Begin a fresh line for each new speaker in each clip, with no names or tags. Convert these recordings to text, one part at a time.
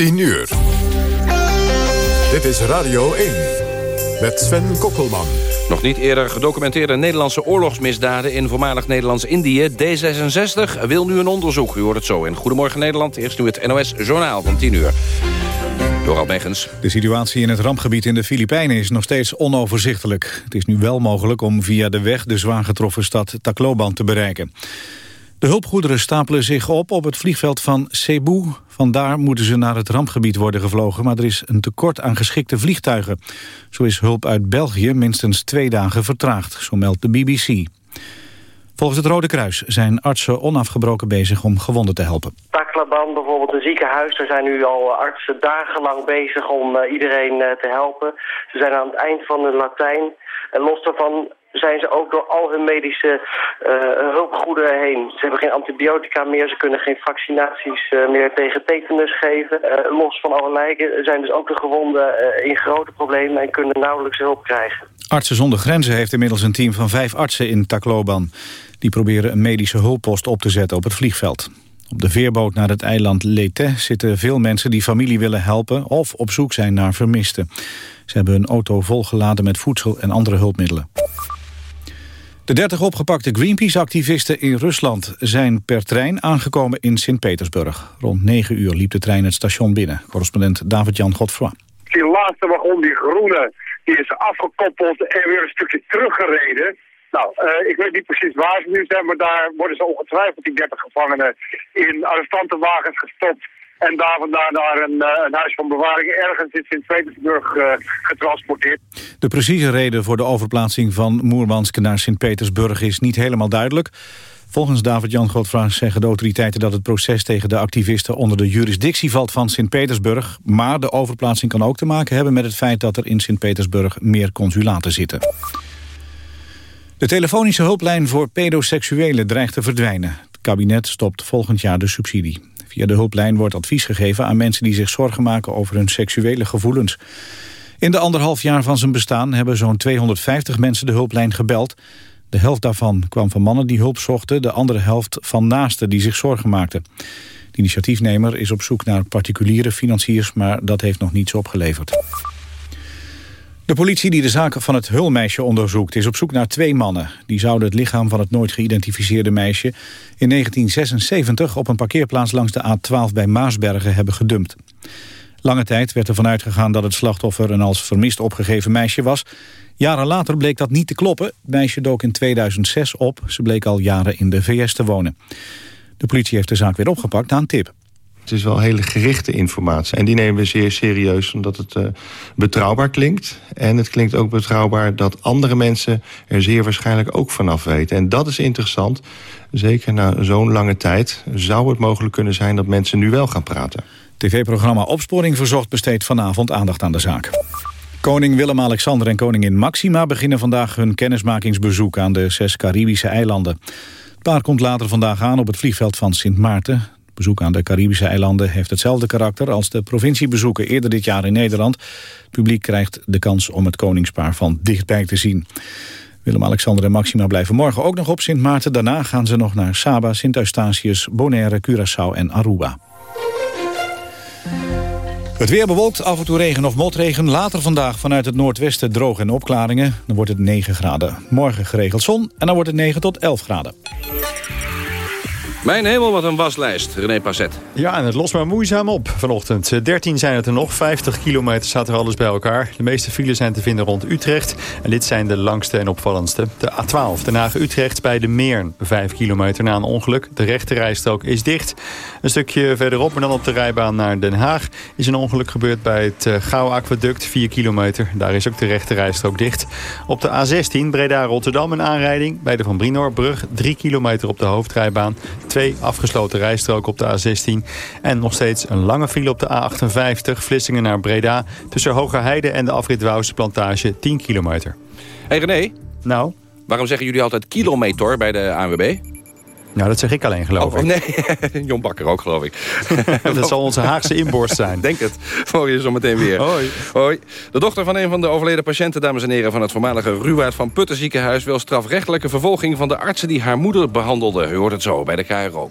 10 uur. Dit is Radio 1 met Sven Kokkelman.
Nog niet eerder gedocumenteerde Nederlandse oorlogsmisdaden... in voormalig Nederlands-Indië. D66 wil nu een onderzoek. U hoort het zo in Goedemorgen Nederland. Eerst nu het NOS Journaal van 10 uur. Doral Megens.
De situatie in het rampgebied in de Filipijnen is nog steeds onoverzichtelijk. Het is nu wel mogelijk om via de weg de zwaar getroffen stad Tacloban te bereiken. De hulpgoederen stapelen zich op op het vliegveld van Cebu. Vandaar moeten ze naar het rampgebied worden gevlogen... maar er is een tekort aan geschikte vliegtuigen. Zo is hulp uit België minstens twee dagen vertraagd, zo meldt de BBC. Volgens het Rode Kruis zijn artsen onafgebroken bezig om gewonden te helpen.
Taklaban, bijvoorbeeld een ziekenhuis, daar zijn nu al artsen dagenlang bezig om uh, iedereen uh, te helpen. Ze zijn aan het eind van de Latijn. En los daarvan zijn ze ook door al hun medische uh, hulpgoederen heen. Ze hebben geen antibiotica meer, ze kunnen geen vaccinaties uh, meer tegen tetanus geven. Uh, los van alle lijken zijn dus ook de gewonden in grote problemen en kunnen nauwelijks hulp krijgen.
Artsen zonder Grenzen heeft inmiddels een team van vijf artsen in Tacloban. Die proberen een medische hulppost op te zetten op het vliegveld. Op de veerboot naar het eiland Leyte zitten veel mensen die familie willen helpen... of op zoek zijn naar vermisten. Ze hebben hun auto volgeladen met voedsel en andere hulpmiddelen. De 30 opgepakte Greenpeace-activisten in Rusland zijn per trein aangekomen in Sint-Petersburg. Rond 9 uur liep de trein het station binnen. Correspondent David-Jan Godfroy.
Die laatste wagon, die groene, die is afgekoppeld en weer een stukje teruggereden. Nou, uh, ik weet niet precies waar ze nu zijn, maar daar worden ze ongetwijfeld die 30 gevangenen in arrestantenwagens gestopt. En daar vandaan naar een, uh, een, huis van bewaring ergens in Sint-Petersburg uh, getransporteerd.
De precieze reden voor de overplaatsing van Moermansk naar Sint-Petersburg is niet helemaal duidelijk. Volgens David-Jan Godfraag zeggen de autoriteiten dat het proces tegen de activisten onder de jurisdictie valt van Sint-Petersburg. Maar de overplaatsing kan ook te maken hebben met het feit dat er in Sint-Petersburg meer consulaten zitten. De telefonische hulplijn voor pedoseksuelen dreigt te verdwijnen. Het kabinet stopt volgend jaar de subsidie. Via de hulplijn wordt advies gegeven aan mensen die zich zorgen maken over hun seksuele gevoelens. In de anderhalf jaar van zijn bestaan hebben zo'n 250 mensen de hulplijn gebeld. De helft daarvan kwam van mannen die hulp zochten, de andere helft van naasten die zich zorgen maakten. De initiatiefnemer is op zoek naar particuliere financiers, maar dat heeft nog niets opgeleverd. De politie die de zaken van het hulmeisje onderzoekt is op zoek naar twee mannen. Die zouden het lichaam van het nooit geïdentificeerde meisje in 1976 op een parkeerplaats langs de A12 bij Maasbergen hebben gedumpt. Lange tijd werd ervan uitgegaan dat het slachtoffer een als vermist opgegeven meisje was. Jaren later bleek dat niet te kloppen. Het meisje dook in 2006 op. Ze bleek al jaren in de VS te wonen. De politie heeft de zaak weer opgepakt een tip.
Het is wel hele gerichte informatie. En die nemen we zeer serieus omdat het uh, betrouwbaar klinkt. En het klinkt ook betrouwbaar dat andere mensen er zeer waarschijnlijk ook vanaf weten. En dat is interessant. Zeker na zo'n lange tijd zou het mogelijk kunnen zijn dat mensen nu wel gaan praten.
TV-programma Opsporing Verzocht besteedt vanavond aandacht aan de zaak. Koning Willem-Alexander en koningin Maxima beginnen vandaag hun kennismakingsbezoek aan de zes Caribische eilanden. Het paar komt later vandaag aan op het vliegveld van Sint Maarten bezoek aan de Caribische eilanden heeft hetzelfde karakter als de provinciebezoeken eerder dit jaar in Nederland. Het publiek krijgt de kans om het koningspaar van dichtbij te zien. Willem-Alexander en Maxima blijven morgen ook nog op Sint Maarten. Daarna gaan ze nog naar Saba, Sint Eustatius, Bonaire, Curaçao en Aruba. Het weer bewolkt, af en toe regen of motregen. Later vandaag vanuit het noordwesten droog en opklaringen. Dan wordt het 9 graden. Morgen geregeld zon en dan wordt het 9 tot 11 graden.
Mijn hemel, wat een waslijst. René Passet.
Ja, en het lost maar moeizaam op vanochtend. 13 zijn het er nog, 50 kilometer staat er alles bij elkaar. De meeste files zijn te vinden rond Utrecht. En dit zijn de langste en opvallendste. De A12, Den Haag-Utrecht bij de Meern. 5 kilometer na een ongeluk. De rechte rijstrook is dicht. Een stukje verderop, en dan op de rijbaan naar Den Haag... is een ongeluk gebeurd bij het uh, Gouw-aquaduct, 4 kilometer. Daar is ook de rechte rijstrook dicht. Op de A16, Breda-Rotterdam, een aanrijding. Bij de Van Brinoorbrug, 3 kilometer op de hoofdrijbaan twee afgesloten rijstroken op de A16. En nog steeds een lange file op de A58, Vlissingen naar Breda... tussen Hogerheide en de afrit Wouwse plantage, 10 kilometer.
Hey René.
Nou?
Waarom zeggen jullie altijd kilometer bij de ANWB?
Nou, dat zeg ik alleen, geloof
oh,
ik.
nee, Jon Bakker ook, geloof ik.
dat zal onze Haagse inborst zijn.
Denk het. Voor je zo meteen weer.
Hoi.
Hoi. De dochter van een van de overleden patiënten, dames en heren... van het voormalige Ruwaard van Putten ziekenhuis... wil strafrechtelijke vervolging van de artsen die haar moeder behandelden. U hoort het zo bij de KRO.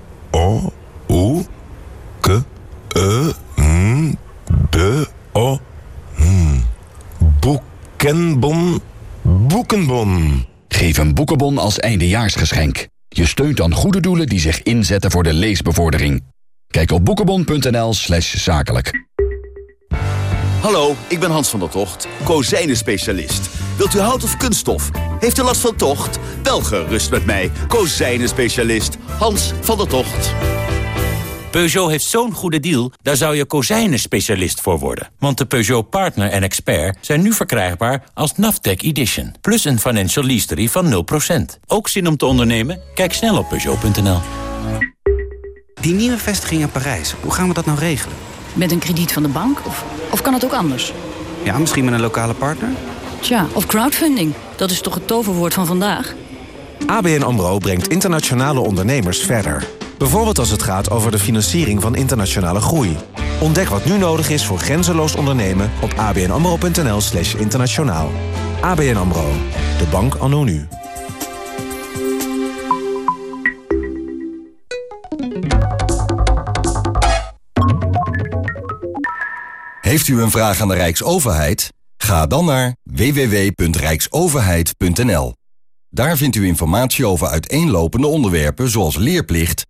E, N, B, O, N. Boekenbon, boekenbon.
Geef een boekenbon als eindejaarsgeschenk. Je steunt dan goede doelen die zich inzetten voor de leesbevordering. Kijk op boekenbon.nl slash zakelijk.
Hallo, ik ben Hans van der Tocht, kozijnen-specialist. Wilt u hout of kunststof? Heeft u last van tocht? Wel gerust met mij, kozijnen-specialist Hans van der Tocht.
Peugeot heeft zo'n goede deal, daar zou je kozijnen-specialist voor worden. Want de Peugeot Partner en Expert zijn nu verkrijgbaar als Naftec Edition. Plus een financial lease van 0%. Ook zin om te ondernemen? Kijk snel op Peugeot.nl.
Die nieuwe vestiging in Parijs, hoe gaan we dat nou regelen?
Met een krediet van de bank? Of, of kan het ook anders?
Ja, misschien met een lokale partner?
Tja, of crowdfunding. Dat is toch het toverwoord van vandaag?
ABN AMRO brengt internationale ondernemers verder. Bijvoorbeeld als het gaat over de financiering van internationale groei. Ontdek wat nu nodig is voor grenzeloos ondernemen op abnamro.nl slash internationaal. ABN AMRO, de bank anno nu.
Heeft u een vraag aan de Rijksoverheid? Ga dan naar www.rijksoverheid.nl. Daar vindt u informatie over uiteenlopende onderwerpen zoals leerplicht,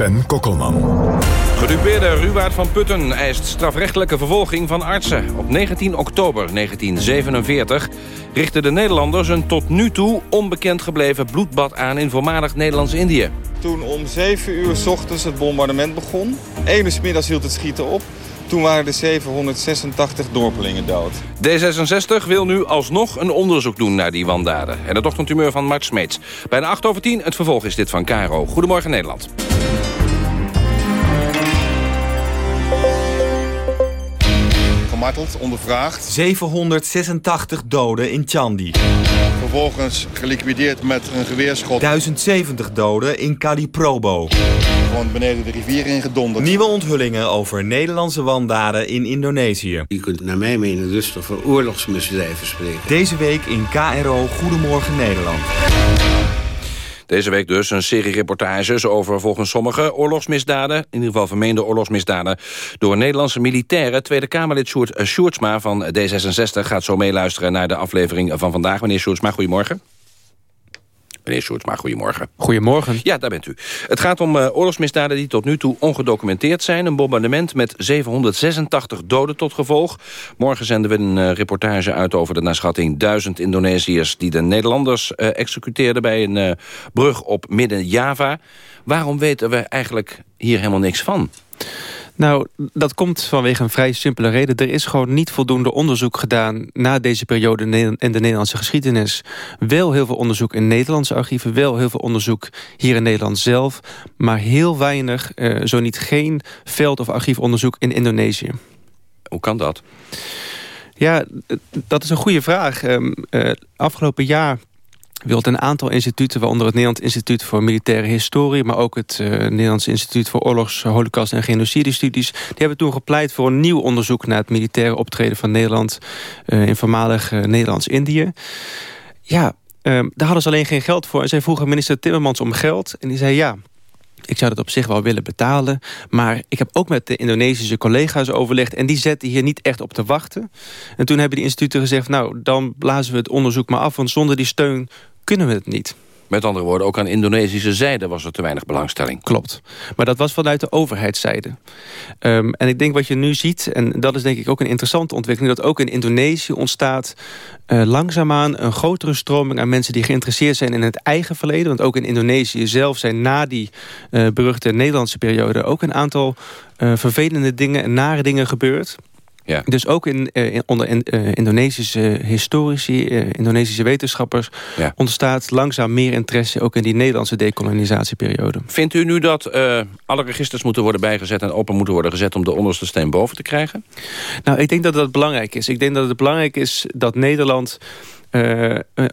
Sven Kokkelman.
Gedupeerde Ruwaard van Putten eist strafrechtelijke vervolging van artsen. Op 19 oktober 1947 richtten de Nederlanders een tot nu toe onbekend gebleven bloedbad aan in voormalig Nederlands-Indië.
Toen om 7 uur s ochtends het bombardement begon, 1 uur s middags hield het schieten op... Toen waren er 786 dorpelingen dood.
D66 wil nu alsnog een onderzoek doen naar die wandaden. En het ochtendtumeur van Mart Smeets. Bijna 8 over 10, het vervolg is dit van Caro. Goedemorgen Nederland.
Gemarteld, ondervraagd.
786 doden in Chandi.
Vervolgens geliquideerd met een geweerschot.
1070 doden in Kaliprobo.
Gewoon beneden de rivier ingedonderd.
Nieuwe onthullingen over Nederlandse wandaden in Indonesië.
Je kunt naar mijn mening dus over oorlogsmisdrijven spreken.
Deze week in KRO Goedemorgen Nederland.
Deze week dus een serie reportages over volgens sommigen oorlogsmisdaden... in ieder geval vermeende oorlogsmisdaden... door Nederlandse militairen. Tweede Kamerlid Sjoerd eh, Sjoerdsma van D66 gaat zo meeluisteren... naar de aflevering van vandaag. Meneer Sjoerdsma, goedemorgen. Meneer Sjoerdsma, goedemorgen.
Goedemorgen.
Ja, daar bent u. Het gaat om uh, oorlogsmisdaden die tot nu toe ongedocumenteerd zijn. Een bombardement met 786 doden tot gevolg. Morgen zenden we een uh, reportage uit over de naschatting duizend Indonesiërs... die de Nederlanders uh, executeerden bij een brug op Midden-Java. Waarom weten we eigenlijk hier helemaal niks van?
Nou, dat komt vanwege een vrij simpele reden. Er is gewoon niet voldoende onderzoek gedaan... na deze periode in de Nederlandse geschiedenis. Wel heel veel onderzoek in Nederlandse archieven... wel heel veel onderzoek hier in Nederland zelf... maar heel weinig, uh, zo niet geen veld- of archiefonderzoek in Indonesië.
Hoe kan dat?
Ja, dat is een goede vraag. Um, uh, afgelopen jaar wilt een aantal instituten, waaronder het Nederlands Instituut voor Militaire Historie... maar ook het uh, Nederlands Instituut voor Oorlogs, Holocaust en Genocidestudies... die hebben toen gepleit voor een nieuw onderzoek... naar het militaire optreden van Nederland uh, in voormalig uh, Nederlands-Indië. Ja, daar hadden ze alleen geen geld voor. En zij vroegen minister Timmermans om geld. En die zei ja, ik zou dat op zich wel willen betalen. Maar ik heb ook met de Indonesische collega's overlegd... en die zetten hier niet echt op te wachten. En toen hebben die instituten gezegd... nou, dan blazen we het onderzoek maar af... want zonder die steun kunnen we het niet.
Met andere woorden, ook aan Indonesische zijde was er te weinig belangstelling.
Klopt. Maar dat was vanuit de overheidszijde. Um, en ik denk wat je nu ziet, en dat is denk ik ook een interessante ontwikkeling... dat ook in Indonesië ontstaat uh, langzaamaan een grotere stroming aan mensen... die geïnteresseerd zijn in het eigen verleden. Want ook in Indonesië zelf zijn na die uh, beruchte Nederlandse periode... ook een aantal uh, vervelende dingen en nare dingen gebeurd...
Ja.
Dus ook in, in onder in, uh, Indonesische historici, uh, Indonesische wetenschappers... Ja. ontstaat langzaam meer interesse ook in die Nederlandse decolonisatieperiode.
Vindt u nu dat uh, alle registers moeten worden bijgezet... en open moeten worden gezet om de onderste steen boven te krijgen?
Nou, ik denk dat dat belangrijk is. Ik denk dat het belangrijk is dat Nederland...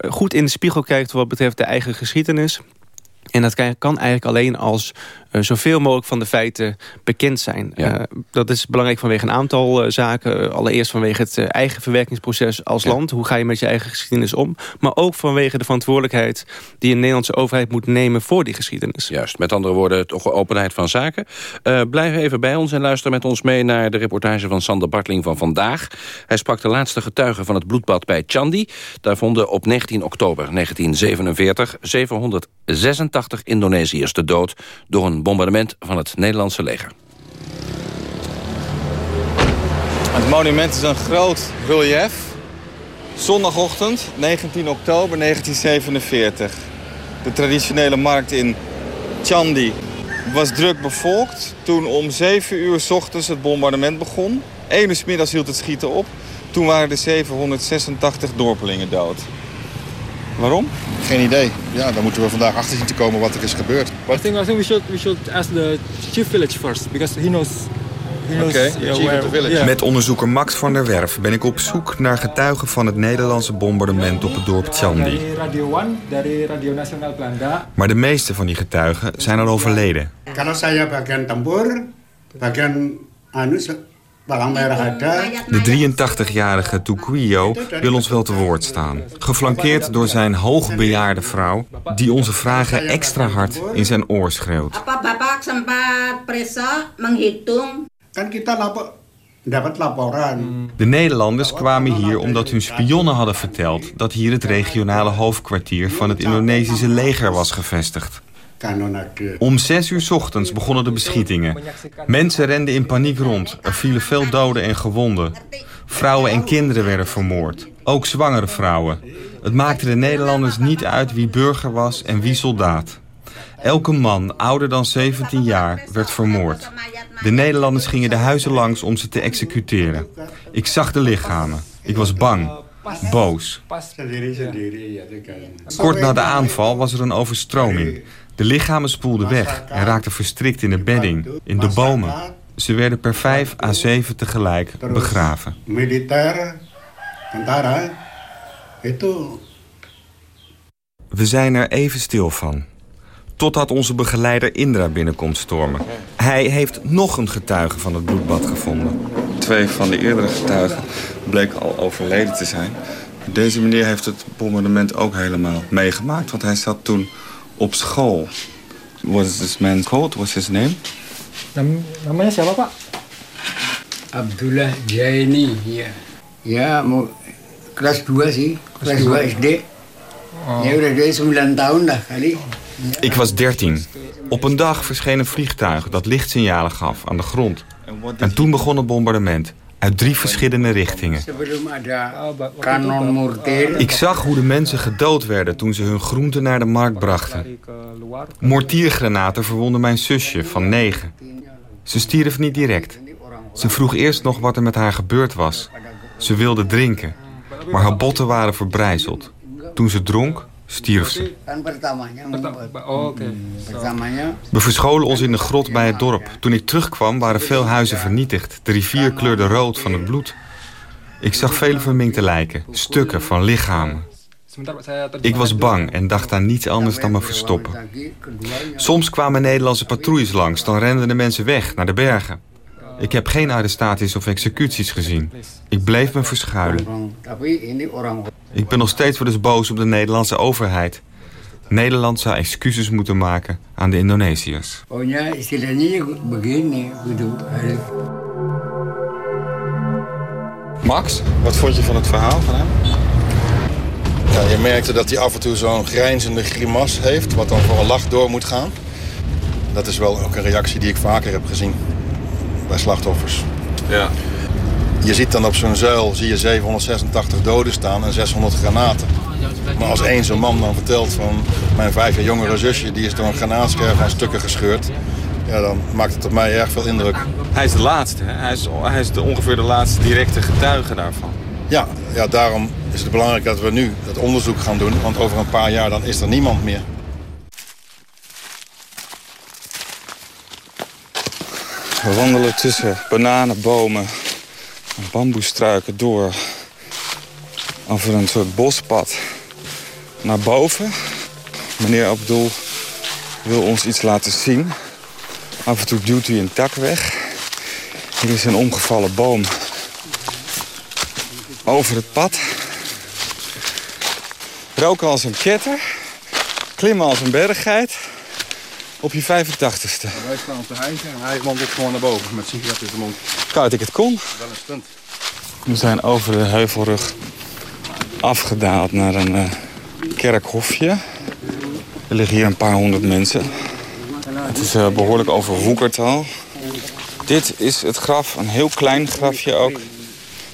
goed in de spiegel kijkt wat betreft de eigen geschiedenis... En dat kan eigenlijk alleen als uh, zoveel mogelijk van de feiten bekend zijn. Ja. Uh, dat is belangrijk vanwege een aantal uh, zaken. Allereerst vanwege het eigen verwerkingsproces als ja. land. Hoe ga je met je eigen geschiedenis om? Maar ook vanwege de verantwoordelijkheid die een Nederlandse overheid moet nemen voor die geschiedenis.
Juist, met andere woorden toch openheid van zaken. blijf even bij ons en luister met ons mee naar de reportage van Sander Bartling van vandaag. Hij sprak de laatste getuigen van het bloedbad bij Chandi. Daar vonden op 19 oktober 1947 786 Indonesiërs de dood door een bombardement van het Nederlandse leger.
Het monument is een groot relief. Zondagochtend, 19 oktober 1947. De traditionele markt in Chandi was druk bevolkt. Toen om 7 uur s ochtends het bombardement begon. 1 uur middags hield het schieten op. Toen waren er 786 dorpelingen dood. Waarom?
Geen idee. Ja, dan moeten we vandaag achter zien te komen wat er is gebeurd.
I think I think we should we should ask the chief village first because he knows. He knows
okay, yeah.
Met onderzoeker Max van der Werf ben ik op zoek naar getuigen van het Nederlandse bombardement op het dorp Chandi. Maar de meeste van die getuigen zijn al overleden.
Kalau saya bagian tempur, bagian anu
de 83-jarige Tuquio wil ons wel te woord staan. Geflankeerd door zijn hoogbejaarde vrouw... die onze vragen extra hard in zijn oor schreeuwt. De Nederlanders kwamen hier omdat hun spionnen hadden verteld... dat hier het regionale hoofdkwartier van het Indonesische leger was gevestigd. Om zes uur ochtends begonnen de beschietingen. Mensen renden in paniek rond. Er vielen veel doden en gewonden. Vrouwen en kinderen werden vermoord. Ook zwangere vrouwen. Het maakte de Nederlanders niet uit wie burger was en wie soldaat. Elke man ouder dan 17 jaar werd vermoord. De Nederlanders gingen de huizen langs om ze te executeren. Ik zag de lichamen. Ik was bang. Boos. Kort na de aanval was er een overstroming. De lichamen spoelden weg en raakten verstrikt in de bedding, in de bomen. Ze werden per vijf à zeven tegelijk begraven. We zijn er even stil van. Totdat onze begeleider Indra binnenkomt stormen. Hij heeft nog een getuige van het bloedbad gevonden.
Twee van de eerdere getuigen bleken al overleden te zijn. Deze meneer heeft het bombardement ook helemaal meegemaakt, want hij zat toen op school. Was this man called? What's his name?
Nam namanya siapa pak?
Abdullah Jaini, ya. Ja, mau kelas 2 sih, kelas 2 SD. Oh. Ya udah dia 9 tahun dah kali.
Ik was 13. Op een dag verscheen een vliegtuig dat lichtsignalen gaf aan de grond. En toen begon het bombardement uit drie verschillende richtingen. Ik zag hoe de mensen gedood werden toen ze hun groenten naar de markt brachten. Mortiergranaten verwonden mijn zusje van negen. Ze stierf niet direct. Ze vroeg eerst nog wat er met haar gebeurd was. Ze wilde drinken, maar haar botten waren verbrijzeld. Toen ze dronk, stierf ze. We verscholen ons in de grot bij het dorp. Toen ik terugkwam waren veel huizen vernietigd. De rivier kleurde rood van het bloed. Ik zag vele verminkte lijken, stukken van lichamen. Ik was bang en dacht aan niets anders dan me verstoppen. Soms kwamen Nederlandse patrouilles langs, dan renden de mensen weg naar de bergen. Ik heb geen arrestaties of executies gezien. Ik bleef me verschuilen. Ik ben nog steeds wel eens boos op de Nederlandse overheid. Nederland zou excuses moeten maken aan de Indonesiërs.
Max, wat vond je van het verhaal van hem?
Ja, je merkte dat hij af en toe zo'n grijnzende grimas heeft... wat dan voor een lach door moet gaan. Dat is wel ook een reactie die ik vaker heb gezien bij slachtoffers.
Ja.
Je ziet dan op zo'n zuil zie je 786 doden staan en 600 granaten. Maar als één zo'n man dan vertelt van... mijn vijf jaar jongere zusje die is door een granaatscherf aan stukken gescheurd... Ja, dan maakt het op mij erg veel indruk.
Hij is de laatste, hè? Hij is, hij is de, ongeveer de laatste directe getuige daarvan.
Ja, ja, daarom is het belangrijk dat we nu dat onderzoek gaan doen. Want over een paar jaar dan is er niemand meer.
We wandelen tussen bananenbomen en bamboestruiken door. Over een soort bospad naar boven. Meneer Abdul wil ons iets laten zien. Af en toe duwt hij een tak weg. Hier is een omgevallen boom over het pad. Roken als een ketter. Klimmen als een berggeit. Op je 85ste.
Wij staan op de hijgen en hij wandelt gewoon naar boven met sigaret in zijn mond.
Koud ik het kon.
Wel een stunt.
We zijn over de heuvelrug afgedaald naar een uh, kerkhofje. Er liggen hier een paar honderd mensen. Het is uh, behoorlijk overwoekerd al. Dit is het graf, een heel klein grafje ook,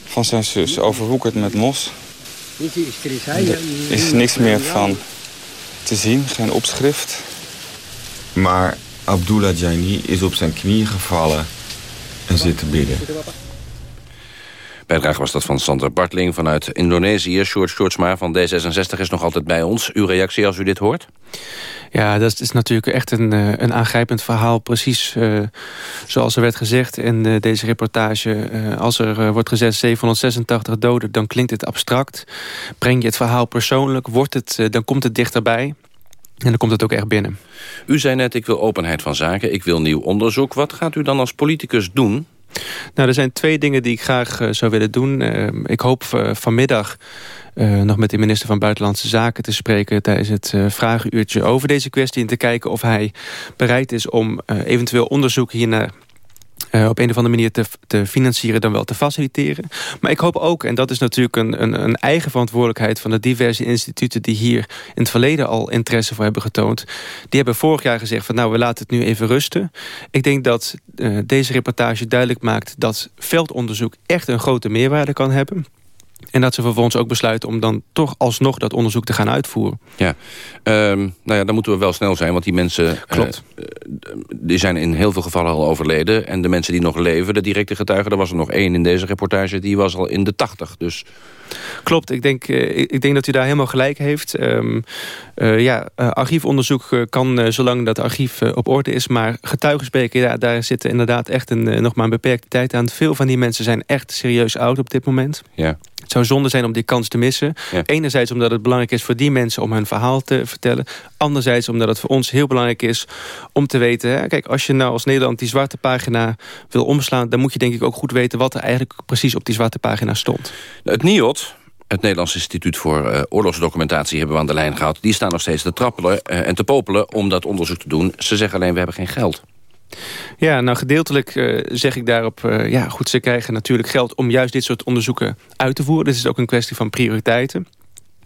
van zijn zus. Overwoekerd met mos. Er is niks meer van te zien, geen opschrift.
Maar Abdullah Jaini is op zijn knieën gevallen en zit te bidden.
Bijdrage was dat van Sandra Bartling vanuit Indonesië. Sjoerd Sjoerdsma van D66 is nog altijd bij ons. Uw reactie als u dit hoort?
Ja, dat is natuurlijk echt een, eh, een aangrijpend verhaal. Precies uh, zoals er werd gezegd in uh, deze reportage. Uh, als er wordt gezegd 786 doden, dan klinkt het abstract. Breng je het verhaal persoonlijk, wordt het, dan komt het dichterbij. En dan komt het ook echt binnen.
U zei net, ik wil openheid van zaken, ik wil nieuw onderzoek. Wat gaat u dan als politicus doen?
Nou, er zijn twee dingen die ik graag uh, zou willen doen. Uh, ik hoop uh, vanmiddag nog met de minister van Buitenlandse Zaken te spreken... tijdens het vragenuurtje over deze kwestie... en te kijken of hij bereid is om eventueel onderzoek hiernaar uh, op een of andere manier te, te, financieren dan wel te faciliteren. Maar ik hoop ook, en dat is natuurlijk een, een, een, eigen verantwoordelijkheid... van de diverse instituten die hier in het verleden al interesse voor hebben getoond. Die hebben vorig jaar gezegd van nou, we laten het nu even rusten. Ik denk dat uh, deze reportage duidelijk maakt dat veldonderzoek echt een grote meerwaarde kan hebben... En dat ze vervolgens ook besluiten om dan toch alsnog dat onderzoek te gaan uitvoeren.
Ja, um, nou ja, dan moeten we wel snel zijn, want die mensen...
Klopt.
Uh, die zijn in heel veel gevallen al overleden. En de mensen die nog leven, de directe getuigen... er was er nog één in deze reportage, die was al in de tachtig. Dus
Klopt, ik denk, uh, ik denk dat u daar helemaal gelijk heeft. Um, uh, ja, uh, archiefonderzoek kan zolang dat archief op orde is. Maar getuigenspreken, ja, daar zit inderdaad echt een, nog maar een beperkte tijd aan. Veel van die mensen zijn echt serieus oud op dit moment.
Ja.
Het zou zonde zijn om die kans te missen. Ja. Enerzijds omdat het belangrijk is voor die mensen om hun verhaal te vertellen. Anderzijds omdat het voor ons heel belangrijk is om te weten... Hè, kijk, als je nou als Nederland die zwarte pagina wil omslaan... dan moet je denk ik ook goed weten wat er eigenlijk precies op die zwarte pagina stond.
Het NIOT, het Nederlands Instituut voor uh, Oorlogsdocumentatie hebben we aan de lijn gehad. Die staan nog steeds te trappelen uh, en te popelen om dat onderzoek te doen. Ze zeggen alleen, we hebben geen geld.
Ja, nou gedeeltelijk uh, zeg ik daarop... Ja, goed, ze krijgen natuurlijk geld om juist dit soort onderzoeken uit te voeren. Dit is ook een kwestie van prioriteiten.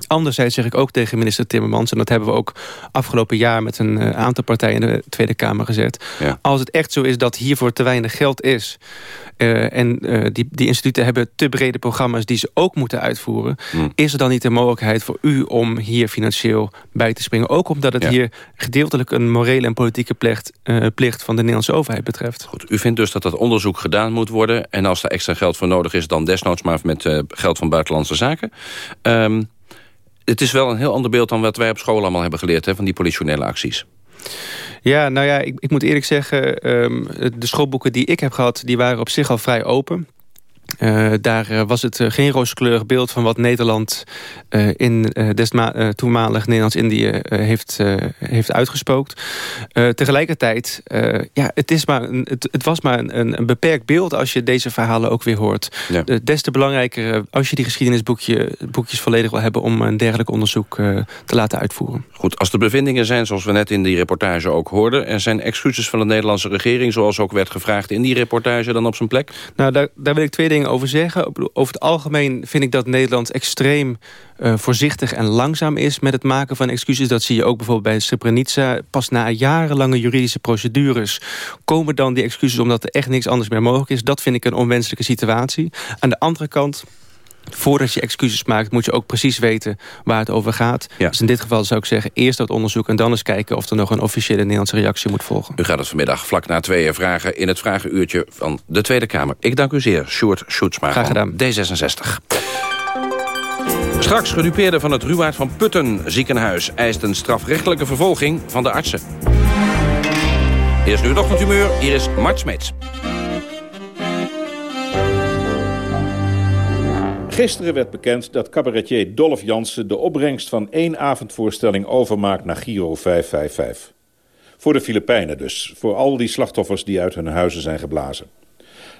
Anderzijds zeg ik ook tegen minister Timmermans... en dat hebben we ook afgelopen jaar met een uh, aantal partijen in de Tweede Kamer gezet.
Ja.
Als het echt zo is dat hiervoor te weinig geld is... Uh, en uh, die, die instituten hebben te brede programma's die ze ook moeten uitvoeren...
Hmm.
is er dan niet de mogelijkheid voor u om hier financieel bij te springen? Ook omdat het
Ja.
hier gedeeltelijk een morele en politieke plicht, uh, plicht van de Nederlandse overheid betreft.
Goed, u vindt dus dat dat onderzoek gedaan moet worden... en als er extra geld voor nodig is, dan desnoods maar met geld van Buitenlandse Zaken. Um, het is wel een heel ander beeld dan wat wij op school allemaal hebben geleerd... Hè, van die politionele acties.
Ja, nou ja, ik, ik moet eerlijk zeggen... Um, de schoolboeken die ik heb gehad, die waren op zich al vrij open... Uh, daar uh, was het uh, geen rooskleurig beeld van wat Nederland in toenmalig Nederlands-Indië heeft, heeft uitgespookt. tegelijkertijd, ja, het, is maar een, het, het, was maar een, een, beperkt beeld als je deze verhalen ook weer hoort.
Ja.
des te belangrijker als je die geschiedenisboekjes volledig wil hebben om een dergelijk onderzoek te laten uitvoeren.
Goed, als de bevindingen zijn zoals we net in die reportage ook hoorden... er zijn excuses van de Nederlandse regering zoals ook werd gevraagd in die reportage dan op zijn plek?
Nou, daar, daar wil ik twee dingen over zeggen. Over het algemeen vind ik dat Nederland extreem uh, voorzichtig en langzaam is... met het maken van excuses. Dat zie je ook bijvoorbeeld bij Srebrenica. Pas na jarenlange juridische procedures komen dan die excuses... omdat er echt niks anders meer mogelijk is. Dat vind ik een onwenselijke situatie. Aan de andere kant voordat je excuses maakt... moet je ook precies weten waar het over gaat. Dus in dit geval zou ik zeggen, eerst dat onderzoek... en dan eens kijken of er nog een officiële Nederlandse reactie moet volgen.
U gaat het vanmiddag vlak na tweeën vragen... in het vragenuurtje van de Tweede Kamer. Ik dank u zeer, Sjoerd Sjoerdsma
Graag gedaan.
D66. Straks gedupeerde van het Ruwaard van Putten ziekenhuis... eist een strafrechtelijke vervolging van de artsen. Eerst nu het ochtendhumeur, hier is Mart Smeets.
Gisteren werd bekend dat cabaretier Dolph Jansen... de opbrengst van één avondvoorstelling overmaakt naar Giro 555. Voor de Filipijnen dus. Voor al die slachtoffers die uit hun huizen zijn geblazen.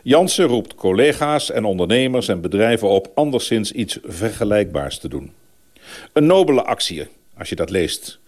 Jansen roept collega's en ondernemers en bedrijven op... anderszins iets vergelijkbaars te doen. Een nobele actie, als je dat leest.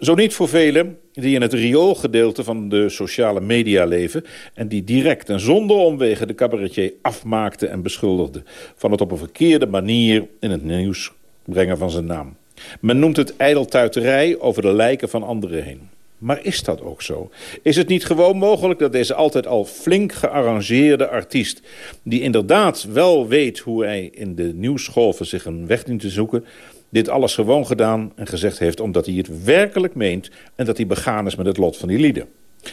Zo niet voor velen die in het rioolgedeelte van de sociale media leven... en die direct en zonder omwegen de cabaretier afmaakte en beschuldigde... van het op een verkeerde manier in het nieuws brengen van zijn naam. Men noemt het ijdeltuiterij over de lijken van anderen heen. Maar is dat ook zo? Is het niet gewoon mogelijk dat deze altijd al flink gearrangeerde artiest... die inderdaad wel weet hoe hij in de nieuwsgolven zich een weg dient te zoeken dit alles gewoon gedaan en gezegd heeft omdat hij het werkelijk meent... en dat hij begaan is met het lot van die lieden.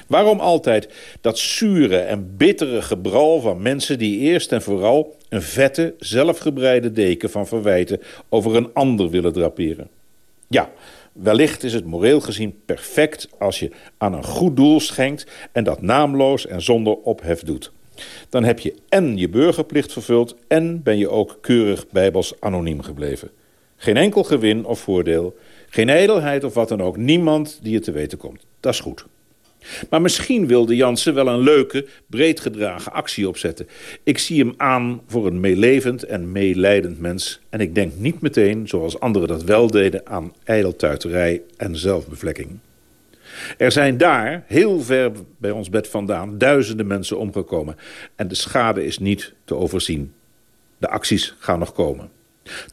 Waarom altijd dat zure en bittere gebral van mensen... die eerst en vooral een vette, zelfgebreide deken van verwijten... over een ander willen draperen? Ja, wellicht is het moreel gezien perfect... als je aan een goed doel schenkt en dat naamloos en zonder ophef doet. Dan heb je en je burgerplicht vervuld... en ben je ook keurig bijbels anoniem gebleven. Geen enkel gewin of voordeel. Geen ijdelheid of wat dan ook. Niemand die het te weten komt. Dat is goed. Maar misschien wilde Jansen wel een leuke, breed gedragen actie opzetten. Ik zie hem aan voor een meelevend en meelijdend mens... en ik denk niet meteen, zoals anderen dat wel deden... aan ijdeltuiterij en zelfbevlekking. Er zijn daar, heel ver bij ons bed vandaan, duizenden mensen omgekomen. En de schade is niet te overzien. De acties gaan nog komen.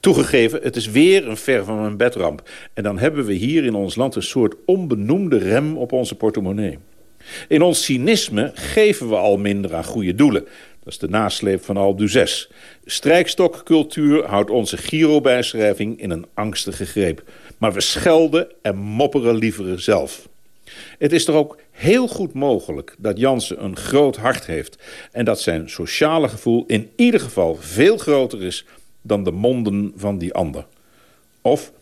Toegegeven, het is weer een ver van mijn bedramp. En dan hebben we hier in ons land een soort onbenoemde rem op onze portemonnee. In ons cynisme geven we al minder aan goede doelen. Dat is de nasleep van Alpe d'Huez. Strijkstokcultuur houdt onze girobijschrijving in een angstige greep. Maar we schelden en mopperen liever zelf. Het is toch ook heel goed mogelijk dat Jansen een groot hart heeft... en dat zijn sociale gevoel in ieder geval veel groter is dan de monden van die ander. Of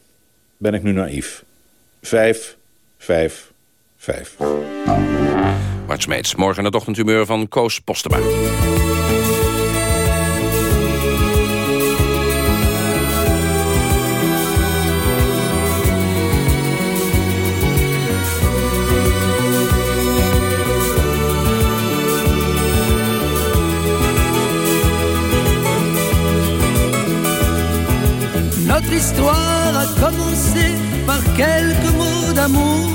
ben ik nu naïef? Vijf, vijf, vijf.
Bart Smeets, morgen het ochtendhumeur van Koos Postema.
L'histoire a commencé par quelques mots d'amour.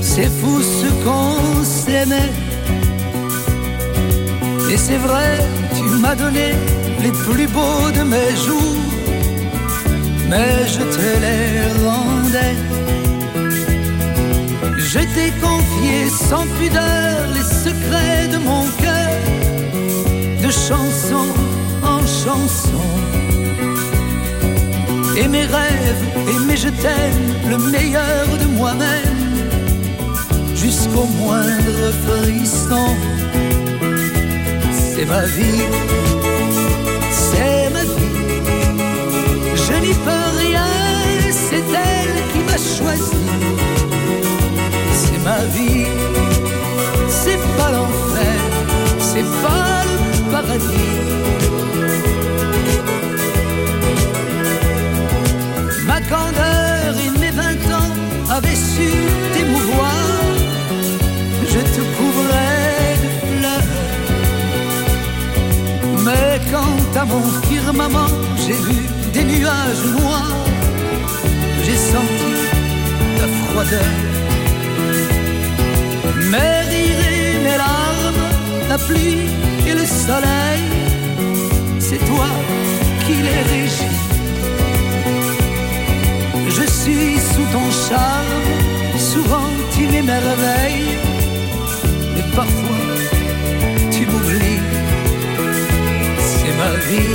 C'est fou ce qu'on s'aimait. Et c'est vrai, tu m'as donné les plus beaux de mes jours. Mais je te les rendais. Je t'ai confié sans pudeur les secrets de mon cœur, de chanson en chanson et mes rêves, et mes je t'aime, le meilleur de moi-même, jusqu'au moindre frisson. C'est ma vie, c'est ma vie, je n'y peux rien, c'est elle qui m'a choisi. C'est ma vie, c'est pas l'enfer, c'est pas le paradis. Nuages j'ai senti ta froideur. Mes rires et mes larmes, la pluie et le soleil régis. Je suis sous ton charme, souvent tu m'émerveilles, et parfois tu m'oublies. C'est ma vie,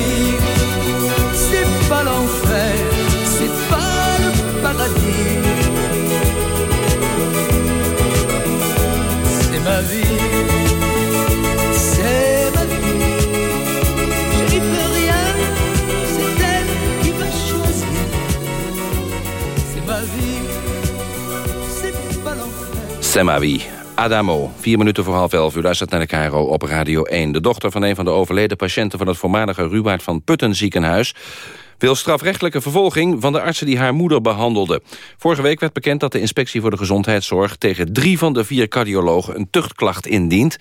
pas l'enfer, c'est pas le paradis. C'est ma vie, c'est ma vie. Je n'y peux rien, c'est elle qui m'a choisi. C'est ma vie, c'est pas l'enfer.
Semawi. Adamo, vier minuten voor half elf. U luistert naar de KRO op Radio 1. De dochter van een van de overleden patiënten... van het voormalige Ruwaard van Putten ziekenhuis wil strafrechtelijke vervolging van de artsen die haar moeder behandelden. Vorige week werd bekend dat de Inspectie voor de Gezondheidszorg... tegen drie van de vier cardiologen een tuchtklacht indient.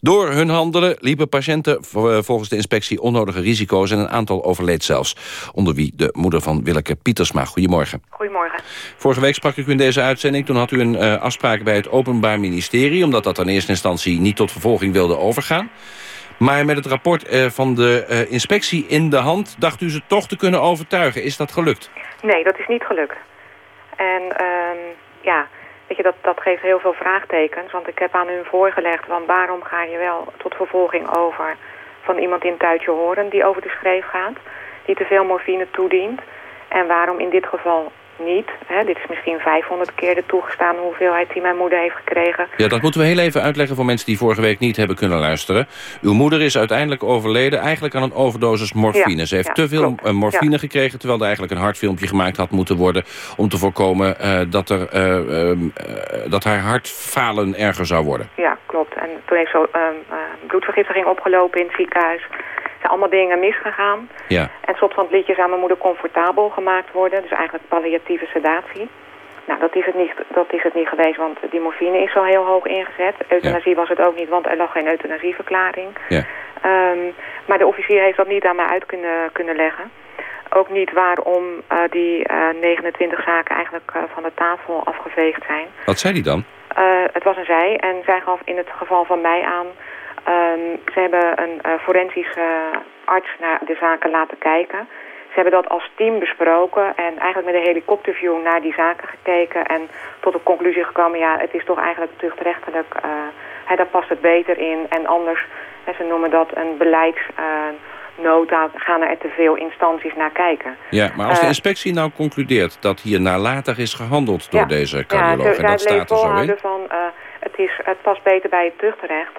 Door hun handelen liepen patiënten eh, volgens de inspectie onnodige risico's... en een aantal overleed zelfs. Onder wie de moeder van Willeke Pietersma. Goedemorgen.
Goedemorgen.
Vorige week sprak ik u in deze uitzending. Toen had u een uh, afspraak bij het Openbaar Ministerie... omdat dat in eerste instantie niet tot vervolging wilde overgaan. Maar met het rapport uh, van de uh, inspectie in de hand... dacht u ze toch te kunnen overtuigen. Is dat gelukt?
Nee, dat is niet gelukt. En um, ja, weet je, dat, dat geeft heel veel vraagtekens. Want ik heb aan hun voorgelegd... van waarom ga je wel tot vervolging over... van iemand in Tuitje Horen die over de schreef gaat... die te veel morfine toedient... en waarom in dit geval niet. Hè, dit is misschien 500 keer de toegestane hoeveelheid die mijn moeder heeft gekregen.
Ja, dat moeten we heel even uitleggen voor mensen die vorige week niet hebben kunnen luisteren. Uw moeder is uiteindelijk overleden eigenlijk aan een overdosis morfine.
Ja,
Ze heeft
ja,
te veel
klopt.
uh, morfine
Ja.
gekregen... terwijl er eigenlijk een hartfilmpje gemaakt had moeten worden... om te voorkomen uh, dat, er, uh, dat haar hart falen erger zou worden.
Ja, klopt. En toen heeft zo um, bloedvergiftiging opgelopen in het ziekenhuis. Zijn allemaal dingen misgegaan.
Ja.
En soms van het liedje zou mijn moeder comfortabel gemaakt worden. Dus eigenlijk palliatieve sedatie. Nou, dat is, het niet, dat is het niet geweest, want die morfine is al heel hoog ingezet. Euthanasie was het ook niet, want er lag geen euthanasieverklaring.
Ja.
Um, maar de officier heeft dat niet aan mij uit kunnen, kunnen leggen. Ook niet waarom uh, die uh, 29 zaken eigenlijk uh, van de tafel afgeveegd zijn.
Wat zei die dan?
Het was een zij en zij gaf in het geval van mij aan... Um, ze hebben een uh, forensische arts naar de zaken laten kijken. Ze hebben dat als team besproken en eigenlijk met een helikopterview naar die zaken gekeken... en tot de conclusie gekomen, ja, het is toch eigenlijk tuchtrechtelijk... Uh, daar past het beter in en anders, hè, ze noemen dat een beleidsnota... gaan er te veel instanties naar kijken.
Ja, maar als de inspectie nou concludeert dat hier nalatig is gehandeld door
ja,
deze cardioloog...
Ja,
en dat staat er zo in...
van, het, is, het past beter bij het tuchtrecht...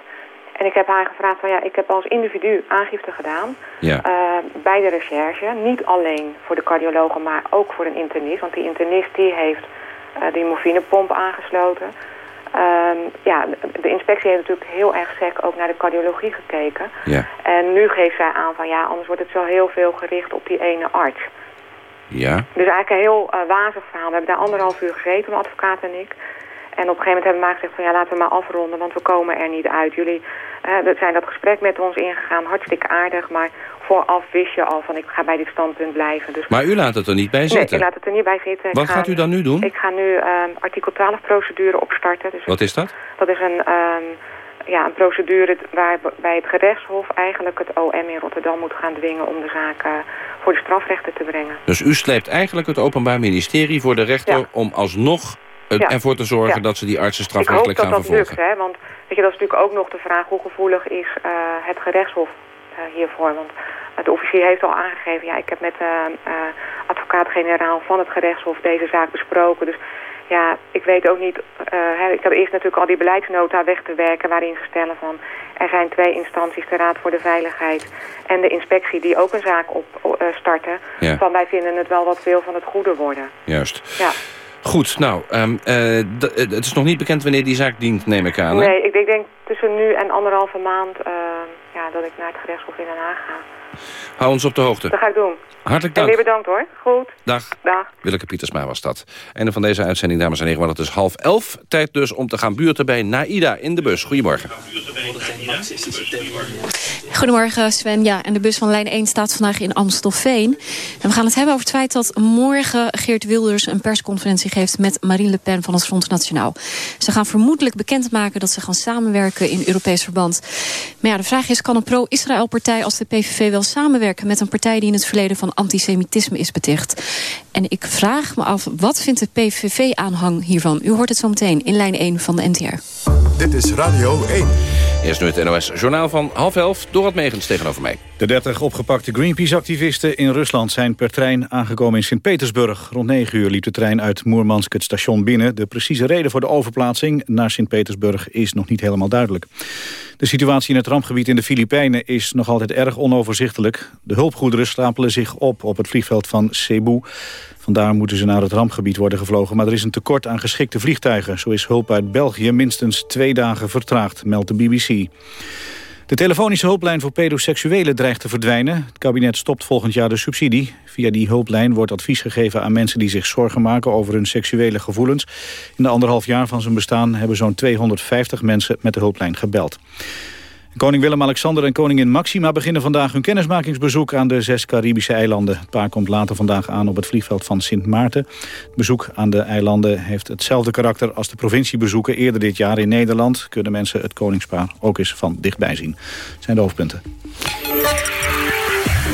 En ik heb haar gevraagd van ja, ik heb als individu aangifte gedaan
ja.
uh, bij de recherche. Niet alleen voor de cardiologen, maar ook voor een internist. Want die internist die heeft uh, die morfinepomp aangesloten. Um, ja, de inspectie heeft natuurlijk heel erg sec ook naar de cardiologie gekeken.
Ja.
En nu geeft zij aan van ja, anders wordt het zo heel veel gericht op die ene arts.
Ja.
Dus eigenlijk een heel uh, wazig verhaal. We hebben daar anderhalf uur gezeten, mijn advocaat en ik. En op een gegeven moment hebben we maar gezegd van ja, laten we maar afronden, want we komen er niet uit. Jullie uh, zijn dat gesprek met ons ingegaan, hartstikke aardig, maar vooraf wist je al van ik ga bij dit standpunt blijven. Dus...
Maar u laat het er niet bij zitten?
Nee, ik laat het er niet bij zitten.
Wat
ga,
gaat u dan nu doen?
Ik ga nu uh, artikel 12 procedure opstarten. Dus
Wat is dat?
Dat is een, um, ja, een procedure waarbij het gerechtshof eigenlijk het OM in Rotterdam moet gaan dwingen om de zaak uh, voor de strafrechter te brengen.
Dus u sleept eigenlijk het Openbaar Ministerie voor de rechter ja. om alsnog
ja.
ervoor te zorgen
ja.
dat ze die artsen strafrechtelijk gaan vervolgen.
Ik hoop dat dat lukt, hè, want weet je, dat is natuurlijk ook nog de vraag hoe gevoelig is uh, het gerechtshof uh, hiervoor. Want uh, de officier heeft al aangegeven, ja, ik heb met de advocaat-generaal van het gerechtshof deze zaak besproken. Dus ja, ik weet ook niet, hè, ik had eerst natuurlijk al die beleidsnota weg te werken waarin ze stellen van er zijn twee instanties, de Raad voor de Veiligheid en de inspectie die ook een zaak op starten.
Ja.
Van wij vinden het wel wat veel van het goede worden.
Juist.
Ja.
Goed, nou, um, uh, het is nog niet bekend wanneer die zaak dient, neem ik aan. Hè?
Nee, ik, ik, denk tussen nu en anderhalve maand uh, ja, dat ik naar het gerechtshof in Den Haag ga.
Hou ons op de hoogte.
Dat ga ik doen.
Hartelijk
En
dank.
weer bedankt hoor. Goed.
Dag.
Dag.
Willeke Pietersma was dat. Einde van deze uitzending, dames en heren, want het is half elf. Tijd dus om te gaan buurten bij Naida in de bus. Goedemorgen.
Goedemorgen Sven. Ja, en de bus van lijn 1 staat vandaag in Amstelveen. En we gaan het hebben over het feit dat morgen Geert Wilders een persconferentie geeft met Marine Le Pen van het Front Nationaal. Ze gaan vermoedelijk bekendmaken dat ze gaan samenwerken in Europees verband. Maar ja, de vraag is, kan een pro-Israël partij als de PVV wel samenwerken met een partij die in het verleden van antisemitisme is beticht? En ik vraag me af, wat vindt de PVV-aanhang hiervan? U hoort het zo meteen in lijn 1 van de NTR.
Dit is Radio 1.
Eerst nu het NOS-journaal van half elf. Dorot Megens tegenover mij.
De 30 opgepakte Greenpeace-activisten in Rusland zijn per trein aangekomen in Sint-Petersburg. Rond 9 uur liep de trein uit Moermansk het station binnen. De precieze reden voor de overplaatsing naar Sint-Petersburg is nog niet helemaal duidelijk. De situatie in het rampgebied in de Filipijnen is nog altijd erg onoverzichtelijk. De hulpgoederen stapelen zich op op het vliegveld van Cebu. Vandaar moeten ze naar het rampgebied worden gevlogen. Maar er is een tekort aan geschikte vliegtuigen. Zo is hulp uit België minstens twee dagen vertraagd, meldt de BBC. De telefonische hulplijn voor pedoseksuelen dreigt te verdwijnen. Het kabinet stopt volgend jaar de subsidie. Via die hulplijn wordt advies gegeven aan mensen die zich zorgen maken over hun seksuele gevoelens. In de anderhalf jaar van zijn bestaan hebben zo'n 250 mensen met de hulplijn gebeld. Koning Willem-Alexander en koningin Maxima beginnen vandaag hun kennismakingsbezoek aan de zes Caribische eilanden. Het paar komt later vandaag aan op het vliegveld van Sint Maarten. Het bezoek aan de eilanden heeft hetzelfde karakter als de provinciebezoeken eerder dit jaar in Nederland. Kunnen mensen het koningspaar ook eens van dichtbij zien. Dat zijn de hoofdpunten.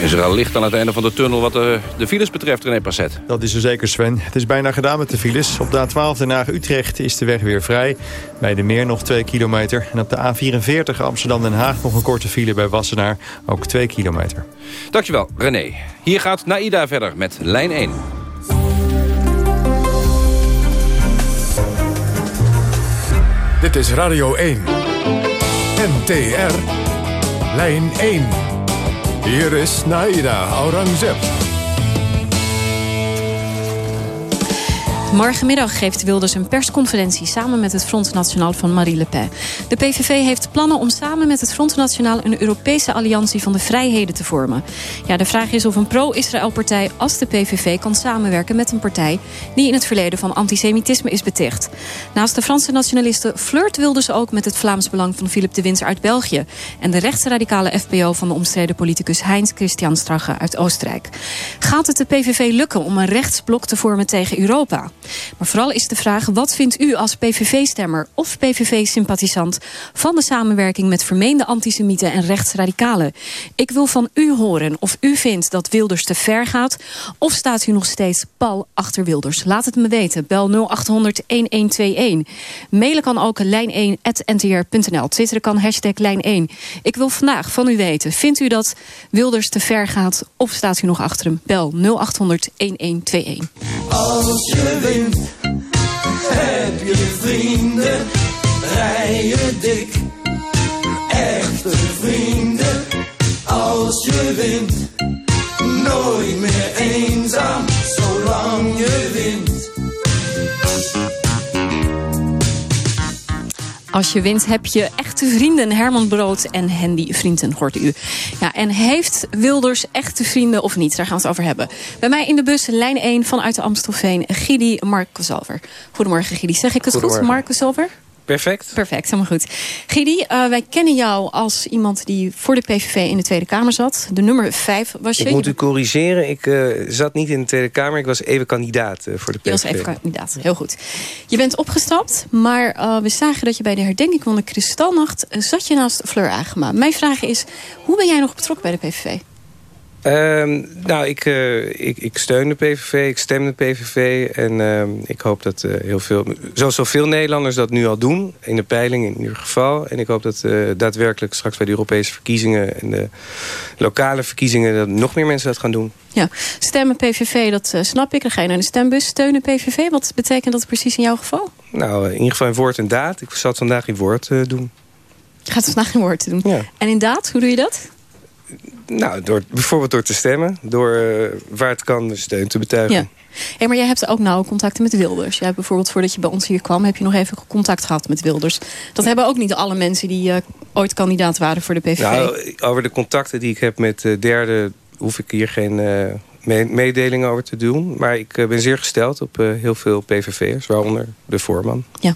Is er al licht aan het einde van de tunnel wat de, de files betreft, René Passet?
Dat is er zeker, Sven. Het is bijna gedaan met de files. Op de A12 Den Haag-Utrecht is de weg weer vrij. Bij de Meer nog 2 kilometer. En op de A44 Amsterdam-Den Haag nog een korte file bij Wassenaar. Ook 2 kilometer.
Dankjewel, René. Hier gaat Naida verder met lijn 1.
Dit is Radio 1. NTR. Lijn 1. Hier is Naida Aurangzeb.
Morgenmiddag geeft Wilders een persconferentie samen met het Front Nationaal van Marie Le Pen. De PVV heeft plannen om samen met het Front Nationaal een Europese alliantie van de vrijheden te vormen. Ja, de vraag is of een pro-Israël-partij als de PVV kan samenwerken met een partij die in het verleden van antisemitisme is beticht. Naast de Franse nationalisten flirt Wilders ook met het Vlaams belang van Philippe de Winter uit België en de rechtsradicale FPO van de omstreden politicus Heinz Christian Strache uit Oostenrijk. Gaat het de PVV lukken om een rechtsblok te vormen tegen Europa? Maar vooral is de vraag, wat vindt u als PVV-stemmer of PVV-sympathisant... van de samenwerking met vermeende antisemieten en rechtsradicalen? Ik wil van u horen of u vindt dat Wilders te ver gaat... of staat u nog steeds pal achter Wilders? Laat het me weten. Bel 0800-1121. Mailen kan ook lijn1.ntr.nl. Twitteren kan hashtag lijn1. Ik wil vandaag van u weten, vindt u dat Wilders te ver gaat... of staat u nog achter hem? Bel 0800-1121.
Als je heb je vrienden, rijden dik. Echte vrienden, als je wint, nooit meer eenzaam, zolang je wint.
Als je wint heb je echte vrienden. Herman Brood en Hendy Vrienden, hoort u. Ja, en heeft Wilders echte vrienden of niet? Daar gaan we het over hebben. Bij mij in de bus, lijn 1 vanuit de Amstelveen, Gidi Markosolver. Goedemorgen Gidi, zeg ik het goed? Markosolver?
Perfect.
Perfect, helemaal goed. Gidi, uh, wij kennen jou als iemand die voor de PVV in de Tweede Kamer zat. De nummer 5 was je.
Ik moet u corrigeren. Ik uh, zat niet in de Tweede Kamer. Ik was even kandidaat uh, voor de PVV.
Je was even kandidaat, heel goed. Je bent opgestapt, maar we zagen dat je bij de herdenking van de Kristalnacht... zat je naast Fleur Agema. Mijn vraag is, hoe ben jij nog betrokken bij de PVV?
Um, nou, ik, uh, ik, ik steun de PVV, ik stem de PVV. En uh, ik hoop dat uh, heel veel, zoals zoveel Nederlanders dat nu al doen... in de peiling in ieder geval. En ik hoop dat daadwerkelijk straks bij de Europese verkiezingen... en de lokale verkiezingen dat nog meer mensen dat gaan doen.
Ja, stemmen PVV, dat snap ik. Dan ga je naar de stembus. Steunen PVV, wat betekent dat precies in jouw geval?
Nou, in ieder geval in woord en daad. Ik zat vandaag in woord doen.
Je gaat vandaag in woord doen.
Ja.
En in daad, hoe doe je dat?
Nou, door, bijvoorbeeld door te stemmen. Door uh, waar het kan steun te betuigen.
Ja. Hey, maar jij hebt ook nauwe contacten met Wilders. Jij hebt bijvoorbeeld voordat je bij ons hier kwam... heb je nog even contact gehad met Wilders. Dat hebben ook niet alle mensen die uh, ooit kandidaat waren voor de PVV.
Nou, over de contacten die ik heb met de derde... hoef ik hier geen mededelingen over te doen. Maar ik ben zeer gesteld op heel veel PVV'ers, waaronder de voorman.
Ja.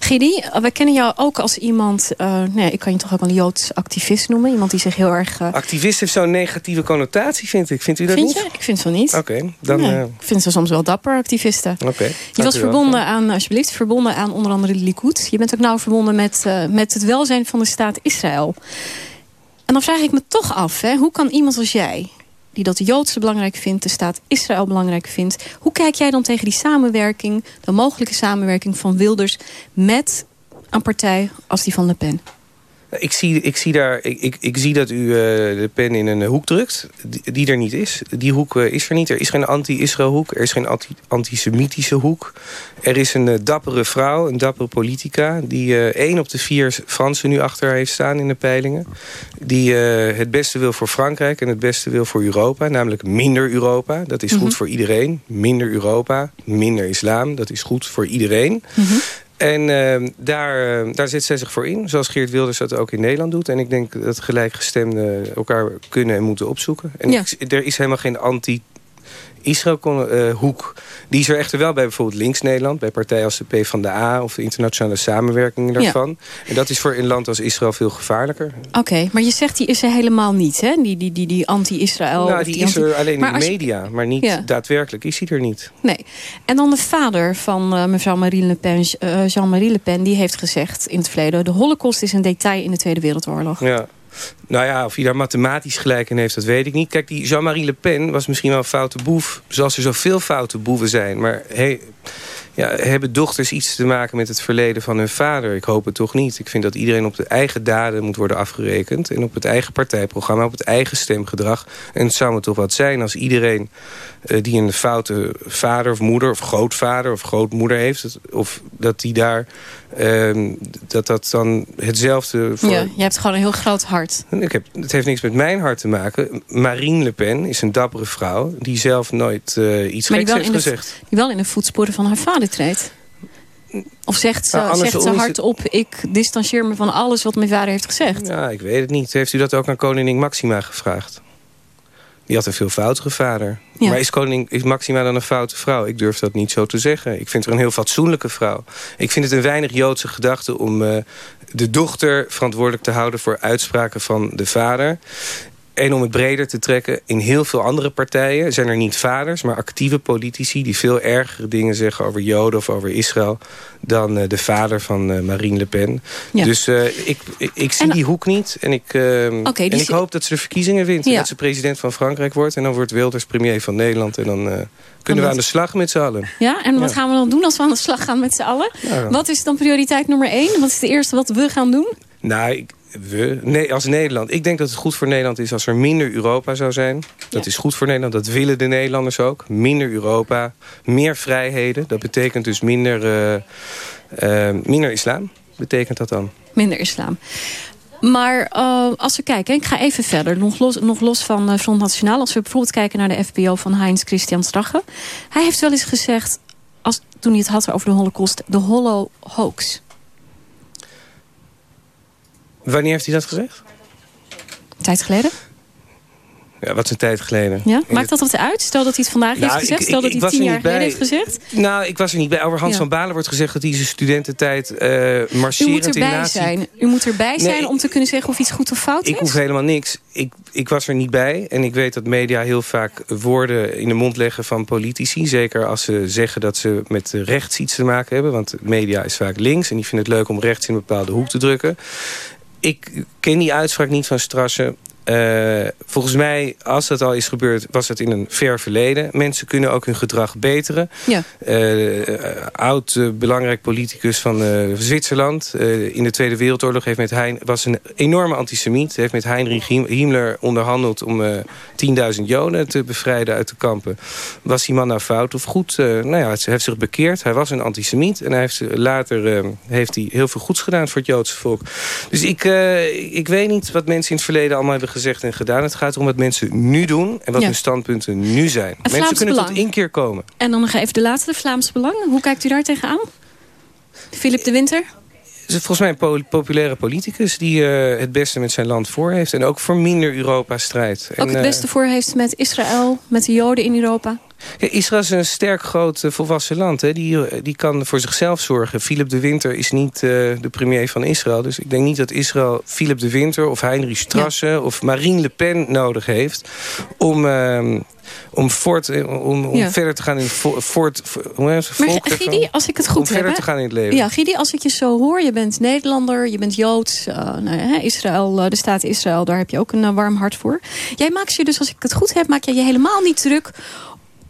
Gidi, wij kennen jou ook als iemand... Uh, nee, ik kan je toch ook een Joods activist noemen? Iemand die zich heel erg... Uh...
Activist heeft zo'n negatieve connotatie, vind ik. Vindt u dat
vind
niet?
Je? Ik vind van niet.
Oké, dan...
Nee, ik vind ze soms wel dapper, activisten.
Oké.
je was verbonden aan, alsjeblieft, verbonden aan onder andere de Likud. Je bent ook nauw verbonden met, met het welzijn van de staat Israël. En dan vraag ik me toch af, hè, hoe kan iemand als jij die dat Joodse belangrijk vindt, de staat Israël belangrijk vindt. Hoe kijk jij dan tegen die samenwerking, de mogelijke samenwerking van Wilders met een partij als die van Le Pen?
Ik zie, ik zie, daar, ik, ik, ik zie dat u uh, de pen in een hoek drukt die, die er niet is. Die hoek uh, is er niet. Er is geen anti-Israël hoek. Er is geen anti antisemitische hoek. Er is een uh, dappere vrouw, een dappere politica... die één op de vier Fransen nu achter heeft staan in de peilingen. Die het beste wil voor Frankrijk en het beste wil voor Europa. Namelijk minder Europa. Dat is mm -hmm. goed voor iedereen. Minder Europa, minder islam. Dat is goed voor iedereen. Mm -hmm. En uh, daar, uh, daar zet zij zich voor in. Zoals Geert Wilders dat ook in Nederland doet. En ik denk dat gelijkgestemden elkaar kunnen en moeten opzoeken. En
ja.
ik, er is helemaal geen anti Israël-hoek. die is er echter wel bij bijvoorbeeld Links-Nederland... bij partijen als de PvdA of de internationale samenwerking daarvan. Ja. En dat is voor een land als Israël veel gevaarlijker.
Oké, okay, maar je zegt die is er helemaal niet, hè? Die, die, die, die anti-Israël...
Nou, die, die is er alleen maar in de media, maar niet ja. daadwerkelijk is hij er niet.
Nee. En dan de vader van uh, mevrouw Marine Le Pen, uh, Jean-Marie Le Pen... die heeft gezegd in het verleden... de holocaust is een detail in de Tweede Wereldoorlog.
Ja. Nou ja, of hij daar mathematisch gelijk in heeft, dat weet ik niet. Kijk, die Jean-Marie Le Pen was misschien wel een foute boef. Zoals er zoveel foute boeven zijn. Maar hey, ja, hebben dochters iets te maken met het verleden van hun vader? Ik hoop het toch niet. Ik vind dat iedereen op de eigen daden moet worden afgerekend. En op het eigen partijprogramma, op het eigen stemgedrag. En het zou me toch wat zijn als iedereen die een foute vader of moeder... of grootvader of grootmoeder heeft... of dat die daar... Uh, dat dat dan hetzelfde... Voor...
Ja, je hebt gewoon een heel groot hart.
Ik heb, het heeft niks met mijn hart te maken. Marine Le Pen is een dappere vrouw... die zelf nooit uh, iets
maar
geks heeft
de,
gezegd.
Die wel in de voetsporen van haar vader treedt. Of zegt ze, nou, zegt ze hardop, het... ik distancieer me van alles wat mijn vader heeft gezegd?
Ja, ik weet het niet. Heeft u dat ook aan koningin Maxima gevraagd? Die had een veel foutere vader. Ja. Maar is, koning, is Maxima dan een foute vrouw? Ik durf dat niet zo te zeggen. Ik vind haar een heel fatsoenlijke vrouw. Ik vind het een weinig Joodse gedachte om uh, de dochter verantwoordelijk te houden... voor uitspraken van de vader. En om het breder te trekken, in heel veel andere partijen zijn er niet vaders, maar actieve politici die veel ergere dingen zeggen over Joden of over Israël dan uh, de vader van uh, Marine Le Pen. Ja. Dus uh, ik, ik, ik, zie en, die hoek niet en, ik, okay, en ik hoop dat ze de verkiezingen wint. Ja. Dat ze president van Frankrijk wordt en dan wordt Wilders premier van Nederland en dan kunnen we aan de slag met z'n allen.
Ja, en wat ja. gaan we dan doen als we aan de slag gaan met z'n allen? Wat is dan prioriteit nummer één? Wat is het eerste wat we gaan doen?
Nou, ik, we, nee, als Nederland. Ik denk dat het goed voor Nederland is als er minder Europa zou zijn. Dat ja. is goed voor Nederland. Dat willen de Nederlanders ook. Minder Europa. Meer vrijheden. Dat betekent dus minder, uh, uh, minder islam. Betekent dat dan?
Minder islam. Maar uh, als we kijken, ik ga even verder. Nog los, nog los van Front Nationaal. Als we bijvoorbeeld kijken naar de FBO van Heinz Christian Strache. Hij heeft wel eens gezegd, als, toen hij het had over de holocaust... de hollow hoax.
Wanneer heeft hij dat gezegd?
Een tijd geleden.
Ja, wat is een tijd geleden.
Ja? Maakt dat wat uit? Stel dat hij het vandaag nou, heeft gezegd? Stel ik, dat hij tien jaar geleden heeft gezegd?
Nou, ik was er niet bij. Over Hans ja. van Balen wordt gezegd dat hij zijn studententijd uh, marcherend
U moet erbij
nazi...
zijn. U moet erbij zijn nee, om te kunnen zeggen of iets goed of fout
ik
is?
Ik hoef helemaal niks. Ik, ik was er niet bij. En ik weet dat media heel vaak woorden in de mond leggen van politici. Zeker als ze zeggen dat ze met rechts iets te maken hebben. Want media is vaak links. En die vinden het leuk om rechts in een bepaalde hoek te drukken ik ken die uitspraak niet van Strassen. Uh, volgens mij, als dat al is gebeurd, was het in een ver verleden. Mensen kunnen ook hun gedrag beteren.
Ja.
Uh, oud uh, belangrijk politicus van Zwitserland. in de Tweede Wereldoorlog heeft met Hein, was een enorme antisemiet. Heeft met Heinrich Himmler onderhandeld om 10.000 Joden te bevrijden uit de kampen. Was die man nou fout of goed? nou ja, hij heeft zich bekeerd. Hij was een antisemiet. En hij heeft, later heeft hij heel veel goeds gedaan voor het Joodse volk. Dus ik, ik weet niet wat mensen in het verleden allemaal hebben gezegd en gedaan. Het gaat om wat mensen nu doen en wat
Ja.
hun standpunten nu zijn. mensen
Vlaams
kunnen tot
Belang.
inkeer komen.
En dan nog even de laatste, de Vlaams Belang. Hoe kijkt u daar tegenaan? Philip de Winter?
is volgens mij een po- populaire politicus... die eh, het beste met zijn land voor heeft. En ook voor minder Europa strijdt.
Ook
En,
het
eh,
beste voor heeft met Israël, met de Joden in Europa.
Israël is een sterk, groot, eh, volwassen land. Hè. Die, eh, die kan voor zichzelf zorgen. Philip de Winter is niet eh, de premier van Israël. Dus ik denk niet dat Israël Philip de Winter... of Heinrich Strasse of Marine Le Pen nodig heeft... om, eh, om, voort, om, om
Ja.
verder te gaan in voort... Het?
Maar Gidi, als ik het
Om
goed heb...
verder
hè?
te gaan in het leven.
Ja, Gidi, als ik je zo hoor, je bent Nederlander, je bent Joods. eh, nou, ja, Israël, de staat Israël, daar heb je ook een warm hart voor. Jij maakt je dus, als ik het goed heb, maak jij je helemaal niet druk...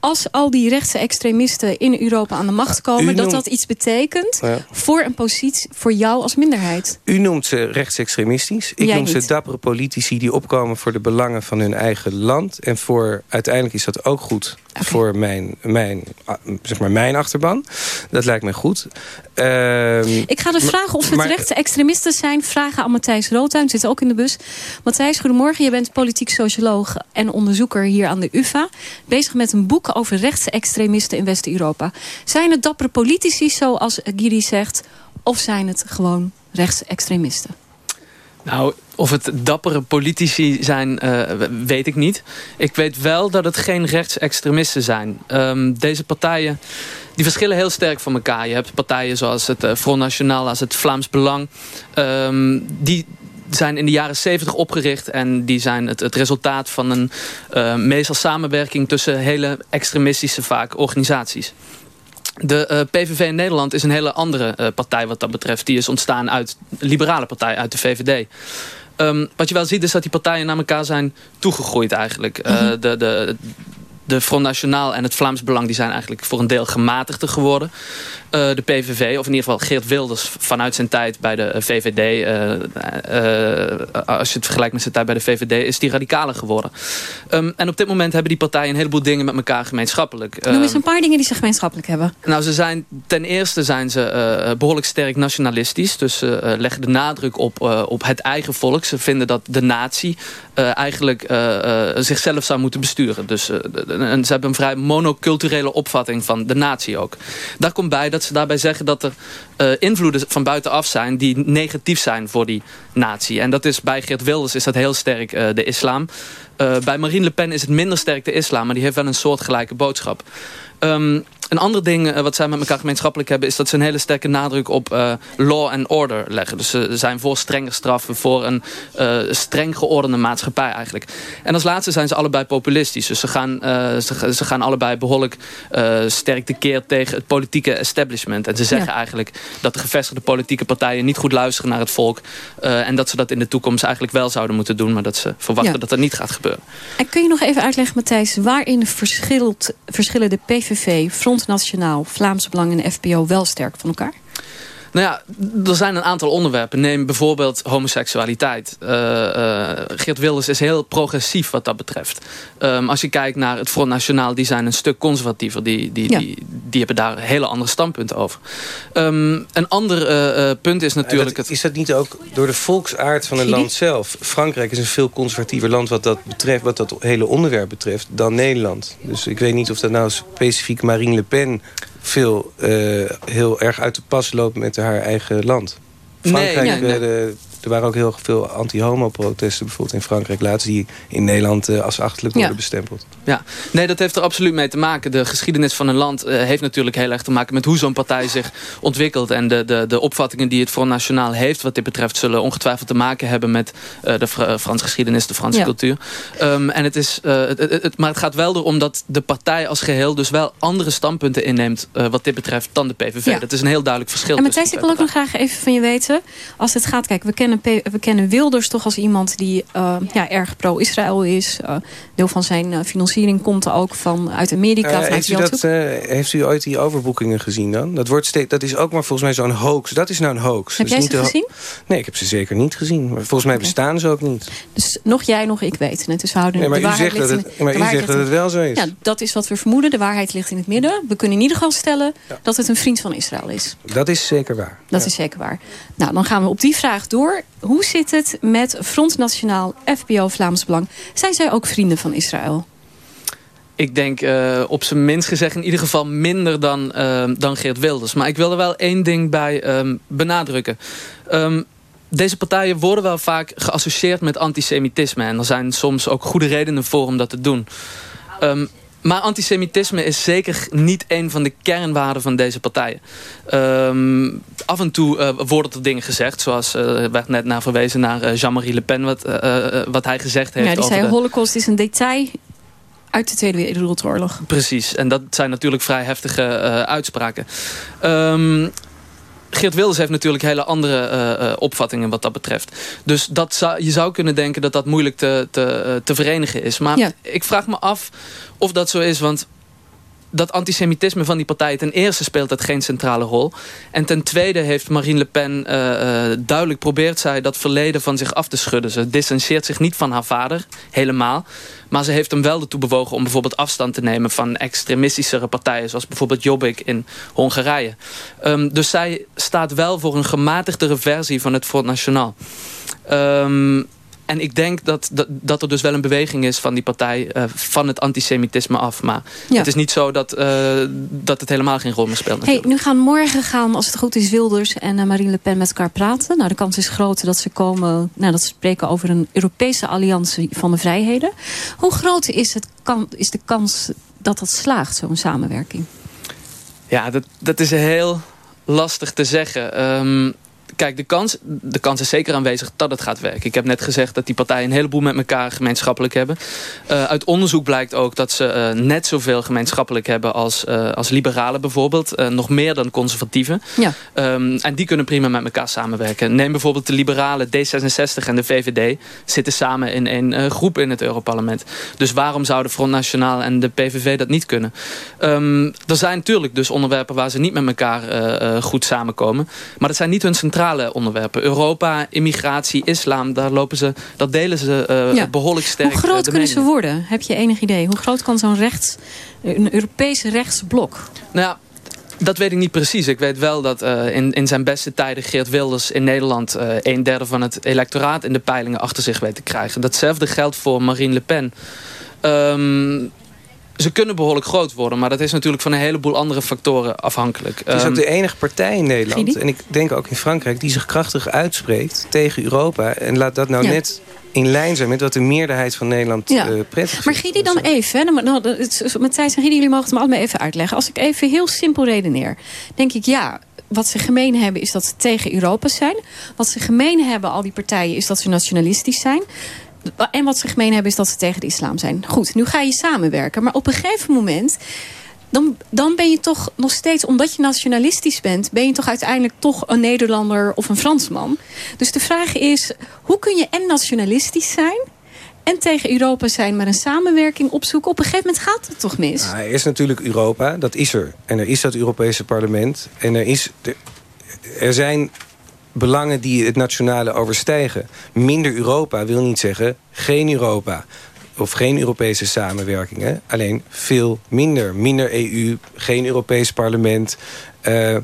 als al die rechtse extremisten in Europa aan de macht komen...
u
dat
noemt-
dat iets betekent
Ja.
voor een positie, voor jou als minderheid.
U noemt ze rechtsextremistisch. Ik
Jij
noem ze
niet.
dappere politici die opkomen voor de belangen van hun eigen land. En voor, uiteindelijk is dat ook goed voor mijn, mijn, ah, zeg maar mijn achterban. Dat lijkt mij goed. Ehm,
Ik ga de
maar-
vragen of het
maar-
rechtse extremisten zijn... vragen aan Matthijs Roodtuin, zit ook in de bus. Matthijs, goedemorgen. Je bent politiek socioloog en onderzoeker hier aan de UvA. Bezig met een boek over rechtse extremisten in West-Europa. Zijn het dappere politici, zoals Giri zegt... of zijn het gewoon rechtse extremisten?
Nou, of het dappere politici zijn, eh, weet ik niet. Ik weet wel dat het geen rechtsextremisten zijn. Ehm, deze partijen die verschillen heel sterk van elkaar. Je hebt partijen zoals het eh, Front National, als het Vlaams Belang. Ehm, die zijn in de jaren 70 opgericht en die zijn het, het resultaat van een eh, meestal samenwerking tussen hele extremistische vaak organisaties. De eh, PVV in Nederland is een hele andere eh, partij wat dat betreft. Die is ontstaan uit een liberale partij, uit de VVD. Ehm, wat je wel ziet is dat die partijen naar elkaar zijn toegegroeid eigenlijk.
Mhm.
de, de, de Front National en het Vlaams Belang die zijn eigenlijk voor een deel gematigder geworden. Eh, de PVV, of in ieder geval Geert Wilders vanuit zijn tijd bij de eh, VVD... eh, als je het vergelijkt met zijn tijd bij de VVD... is die radicaler geworden. Ehm, en op dit moment hebben die partijen een heleboel dingen met elkaar gemeenschappelijk.
Noem eens
Ehm,
een paar dingen die ze gemeenschappelijk hebben.
nou, ze zijn, ten eerste zijn ze eh, behoorlijk sterk nationalistisch. Dus ze leggen de nadruk op, op het eigen volk. Ze vinden dat de natie eigenlijk zichzelf zou moeten besturen. Dus en ze hebben een vrij monoculturele opvatting van de natie ook. Daar komt bij dat daarbij zeggen dat er eh, invloeden van buitenaf zijn... die negatief zijn voor die natie. En dat is bij Geert Wilders is dat heel sterk eh, de islam. Eh, bij Marine Le Pen is het minder sterk de islam... maar die heeft wel een soortgelijke boodschap. Ehm, een ander ding eh, wat zij met elkaar gemeenschappelijk hebben... is dat ze een hele sterke nadruk op eh, law and order leggen. Dus ze zijn voor strenge straffen, voor een eh, streng geordende maatschappij eigenlijk. En als laatste zijn ze allebei populistisch. Dus ze gaan, ze, ze gaan allebei behoorlijk eh, sterk tekeer tegen het politieke establishment. En ze zeggen
Ja.
eigenlijk dat de gevestigde politieke partijen... niet goed luisteren naar het volk. en dat ze dat in de toekomst eigenlijk wel zouden moeten doen... maar dat ze verwachten
Ja.
dat dat niet gaat gebeuren.
En kun je nog even uitleggen, Matthijs, waarin verschilt, verschillen de PVV, Front Nationaal, Vlaams Belang en FPO wel sterk van elkaar?
Nou ja, er zijn een aantal onderwerpen. Neem bijvoorbeeld homoseksualiteit. Eh, eh, Geert Wilders is heel progressief wat dat betreft. Ehm, als je kijkt naar het Front Nationaal, die zijn een stuk conservatiever. Die, die,
Ja.
die, die hebben daar hele andere standpunten over. Ehm, een ander eh, eh, punt is natuurlijk...
dat- is dat niet ook door de volksaard van het land zelf? Frankrijk is een veel conservatiever land wat dat betreft, wat dat hele onderwerp betreft, dan Nederland. Dus ik weet niet of dat nou specifiek Marine Le Pen veel eh, heel erg uit de pas loopt met haar eigen land. Frankrijk,
nee.
eh, er waren ook heel veel anti-homo-protesten bijvoorbeeld in Frankrijk laatst... die in Nederland eh, als achterlijk worden
Ja.
bestempeld.
Ja, nee, dat heeft er absoluut mee te maken. De geschiedenis van een land eh, heeft natuurlijk heel erg te maken met hoe zo'n partij zich ontwikkelt. En de, de, de opvattingen die het Front Nationaal heeft wat dit betreft... zullen ongetwijfeld te maken hebben met eh, de Fra- Franse geschiedenis, de Franse
Ja.
cultuur. Ehm, en het is, eh, het, het- het- maar het gaat wel erom dat de partij als geheel dus wel andere standpunten inneemt eh, wat dit betreft dan de PVV.
Ja.
Dat is een heel duidelijk verschil.
En Matthijs, ik wil ook nog graag even van je weten. Als het gaat, kijk, we kennen, We kennen Wilders toch als iemand die eh, ja, erg pro-Israël is. Eh, deel van zijn eh, financiering komt er ook van uit Amerika. Vanuit
heeft, u dat, heeft u ooit die overboekingen gezien dan? Dat, wordt steeds, dat is ook maar volgens mij zo'n hoax. Dat is nou een hoax.
Heb
Dat
jij ze gezien?
Nee, ik heb ze zeker niet gezien. Maar volgens mij bestaan ze ook niet.
Dus nog jij, nog ik weten het. Dus houden
Nee, maar
de
u zegt dat het-
in-
maar
de
u
waarheid
zegt dat
ligt
het wel zo is.
Ja, dat is wat we vermoeden. De waarheid ligt in het midden. We kunnen in ieder geval stellen dat het een vriend van Israël is.
Dat is zeker waar.
Dat is zeker waar. Nou, dan gaan we op die vraag door. Hoe zit het met Front Nationaal, FBO, Vlaams Belang? Zijn zij ook vrienden van Israël?
Ik denk uh, op zijn minst gezegd in ieder geval minder dan, uh, dan Geert Wilders. Maar ik wil er wel één ding bij um, benadrukken. Um, deze partijen worden wel vaak geassocieerd met antisemitisme. En er zijn soms ook goede redenen voor om dat te doen. Um, maar antisemitisme is zeker niet een van de kernwaarden van deze partijen. Um, af en toe uh, worden er dingen gezegd. Zoals uh, werd net naar verwezen naar uh, Jean-Marie Le Pen. Wat, wat hij gezegd heeft.
Ja, die
over
zei
de...
holocaust is een detail uit de Tweede Wereldoorlog.
Precies. En dat zijn natuurlijk vrij heftige uitspraken. Um, Geert Wilders heeft natuurlijk hele andere uh, uh, opvattingen wat dat betreft. Dus dat zou, je zou kunnen denken dat dat moeilijk te, te, te verenigen is. Maar ja. ik vraag me af of dat zo is, want dat antisemitisme van die partij... ten eerste speelt dat geen centrale rol. En ten tweede heeft Marine Le Pen uh, uh, duidelijk probeert zij... dat verleden van zich af te schudden. Ze distancieert zich niet van haar vader, helemaal. Maar ze heeft hem wel ertoe bewogen om bijvoorbeeld afstand te nemen... van extremistischere partijen, zoals bijvoorbeeld Jobbik in Hongarije. Um, dus zij staat wel voor een gematigdere versie van het Front National. Um, en ik denk dat, dat, dat, er dus wel een beweging is van die partij uh, van het antisemitisme af. Maar ja. het is niet zo dat, uh, dat het helemaal geen rol meer speelt.
Hey, nu gaan morgen gaan, als het goed is, Wilders en uh, Marine Le Pen met elkaar praten. Nou, de kans is groot dat ze komen, nou, dat ze spreken over een Europese alliantie van de vrijheden. Hoe groot is, het kan, is de kans dat dat slaagt, zo'n samenwerking?
Ja, dat, dat is heel lastig te zeggen. Um, kijk, de kans, de kans is zeker aanwezig dat het gaat werken. Ik heb net gezegd dat die partijen een heleboel met elkaar gemeenschappelijk hebben. Uh, uit onderzoek blijkt ook dat ze uh, net zoveel gemeenschappelijk hebben als, uh, als liberalen bijvoorbeeld. nog meer dan conservatieven.
Ja.
Um, en die kunnen prima met elkaar samenwerken. Neem bijvoorbeeld de liberalen, D66 en de VVD zitten samen in één groep in het Europarlement. Dus waarom zouden Front Nationaal en de PVV dat niet kunnen? Um, er zijn natuurlijk dus onderwerpen waar ze niet met elkaar goed samenkomen. Maar dat zijn niet hun centrale onderwerpen. Europa, immigratie, islam, daar lopen ze, dat delen ze uh, ja. behoorlijk sterk.
Hoe groot kunnen ze worden? Heb je enig idee? Hoe groot kan zo'n rechts, een Europees rechtsblok?
Nou ja, dat weet ik niet precies. Ik weet wel dat uh, in, in zijn beste tijden Geert Wilders in Nederland... Uh, een derde van het electoraat in de peilingen achter zich weet te krijgen. Datzelfde geldt voor Marine Le Pen. Um, ze kunnen behoorlijk groot worden. Maar dat is natuurlijk van een heleboel andere factoren afhankelijk.
Het is ook de enige partij in Nederland. En ik denk ook in Frankrijk. Die zich krachtig uitspreekt tegen Europa. En laat dat nou ja. net in lijn zijn met wat de meerderheid van Nederland ja. uh, prettig
Maar Gidi dan even, hè, nou, Matthijs en Gidi, jullie mogen het me allemaal even uitleggen. Als ik even heel simpel redeneer, denk ik ja, wat ze gemeen hebben is dat ze tegen Europa zijn. Wat ze gemeen hebben, al die partijen, is dat ze nationalistisch zijn. En wat ze gemeen hebben is dat ze tegen de islam zijn. Goed, nu ga je samenwerken. Maar op een gegeven moment... Dan, dan ben je toch nog steeds, omdat je nationalistisch bent... ben je toch uiteindelijk toch een Nederlander of een Fransman. Dus de vraag is, hoe kun je en nationalistisch zijn... en tegen Europa zijn, maar een samenwerking opzoeken? Op een gegeven moment gaat het toch mis?
Nou, er is natuurlijk Europa, dat is er. En er is dat Europese parlement. En er, is er zijn belangen die het nationale overstijgen. Minder Europa wil niet zeggen geen Europa. Of geen Europese samenwerkingen. Alleen veel minder. Minder EU, geen Europees parlement. Uh,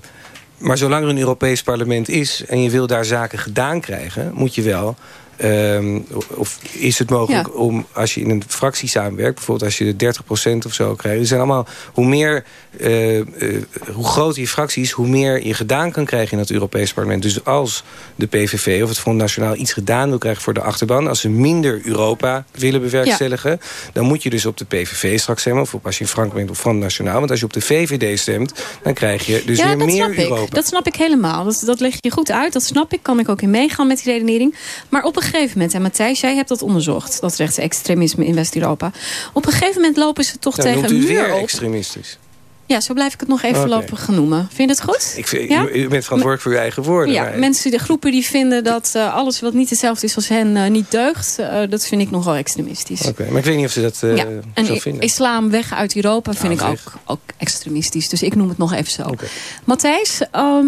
maar zolang er een Europees parlement is... en je wil daar zaken gedaan krijgen... moet je wel Um, of is het mogelijk ja. om, als je in een fractie samenwerkt... bijvoorbeeld als je de 30% of zo krijgt... Er zijn allemaal, hoe, meer, uh, uh, hoe groter je fractie is... hoe meer je gedaan kan krijgen in het Europees parlement. Dus als de PVV of het Front Nationaal iets gedaan wil krijgen voor de achterban... als ze minder Europa willen bewerkstelligen... Ja. dan moet je dus op de PVV straks stemmen... of als je in Frankrijk bent op Front Nationaal. Want als je op de VVD stemt, dan krijg je dus
ja,
weer meer
Europa.
Ik.
Dat snap ik helemaal. Dat, dat leg je goed uit. Dat snap ik. Kan ik ook in meegaan met die redenering. Maar op een gegeven moment, en Matthijs, jij hebt dat onderzocht, dat rechtsextremisme in West-Europa. Op een gegeven moment lopen ze toch tegen
u
muur
weer
op.
extremistisch.
Ja, zo blijf ik het nog even
Oké.
voorlopig noemen. Vind je het goed?
Ik vind,
Ja?
u, bent verantwoordelijk voor uw eigen woorden.
Ja,
maar-
mensen, de groepen die vinden dat eh, alles wat niet hetzelfde is als hen eh, niet deugt. eh, dat vind ik nogal extremistisch.
Oké, maar ik weet niet of ze dat
ja, en
vinden.
islam weg uit Europa vind
Nou,
ik ook, ook extremistisch. Dus ik noem het nog even zo. Matthijs, ehm,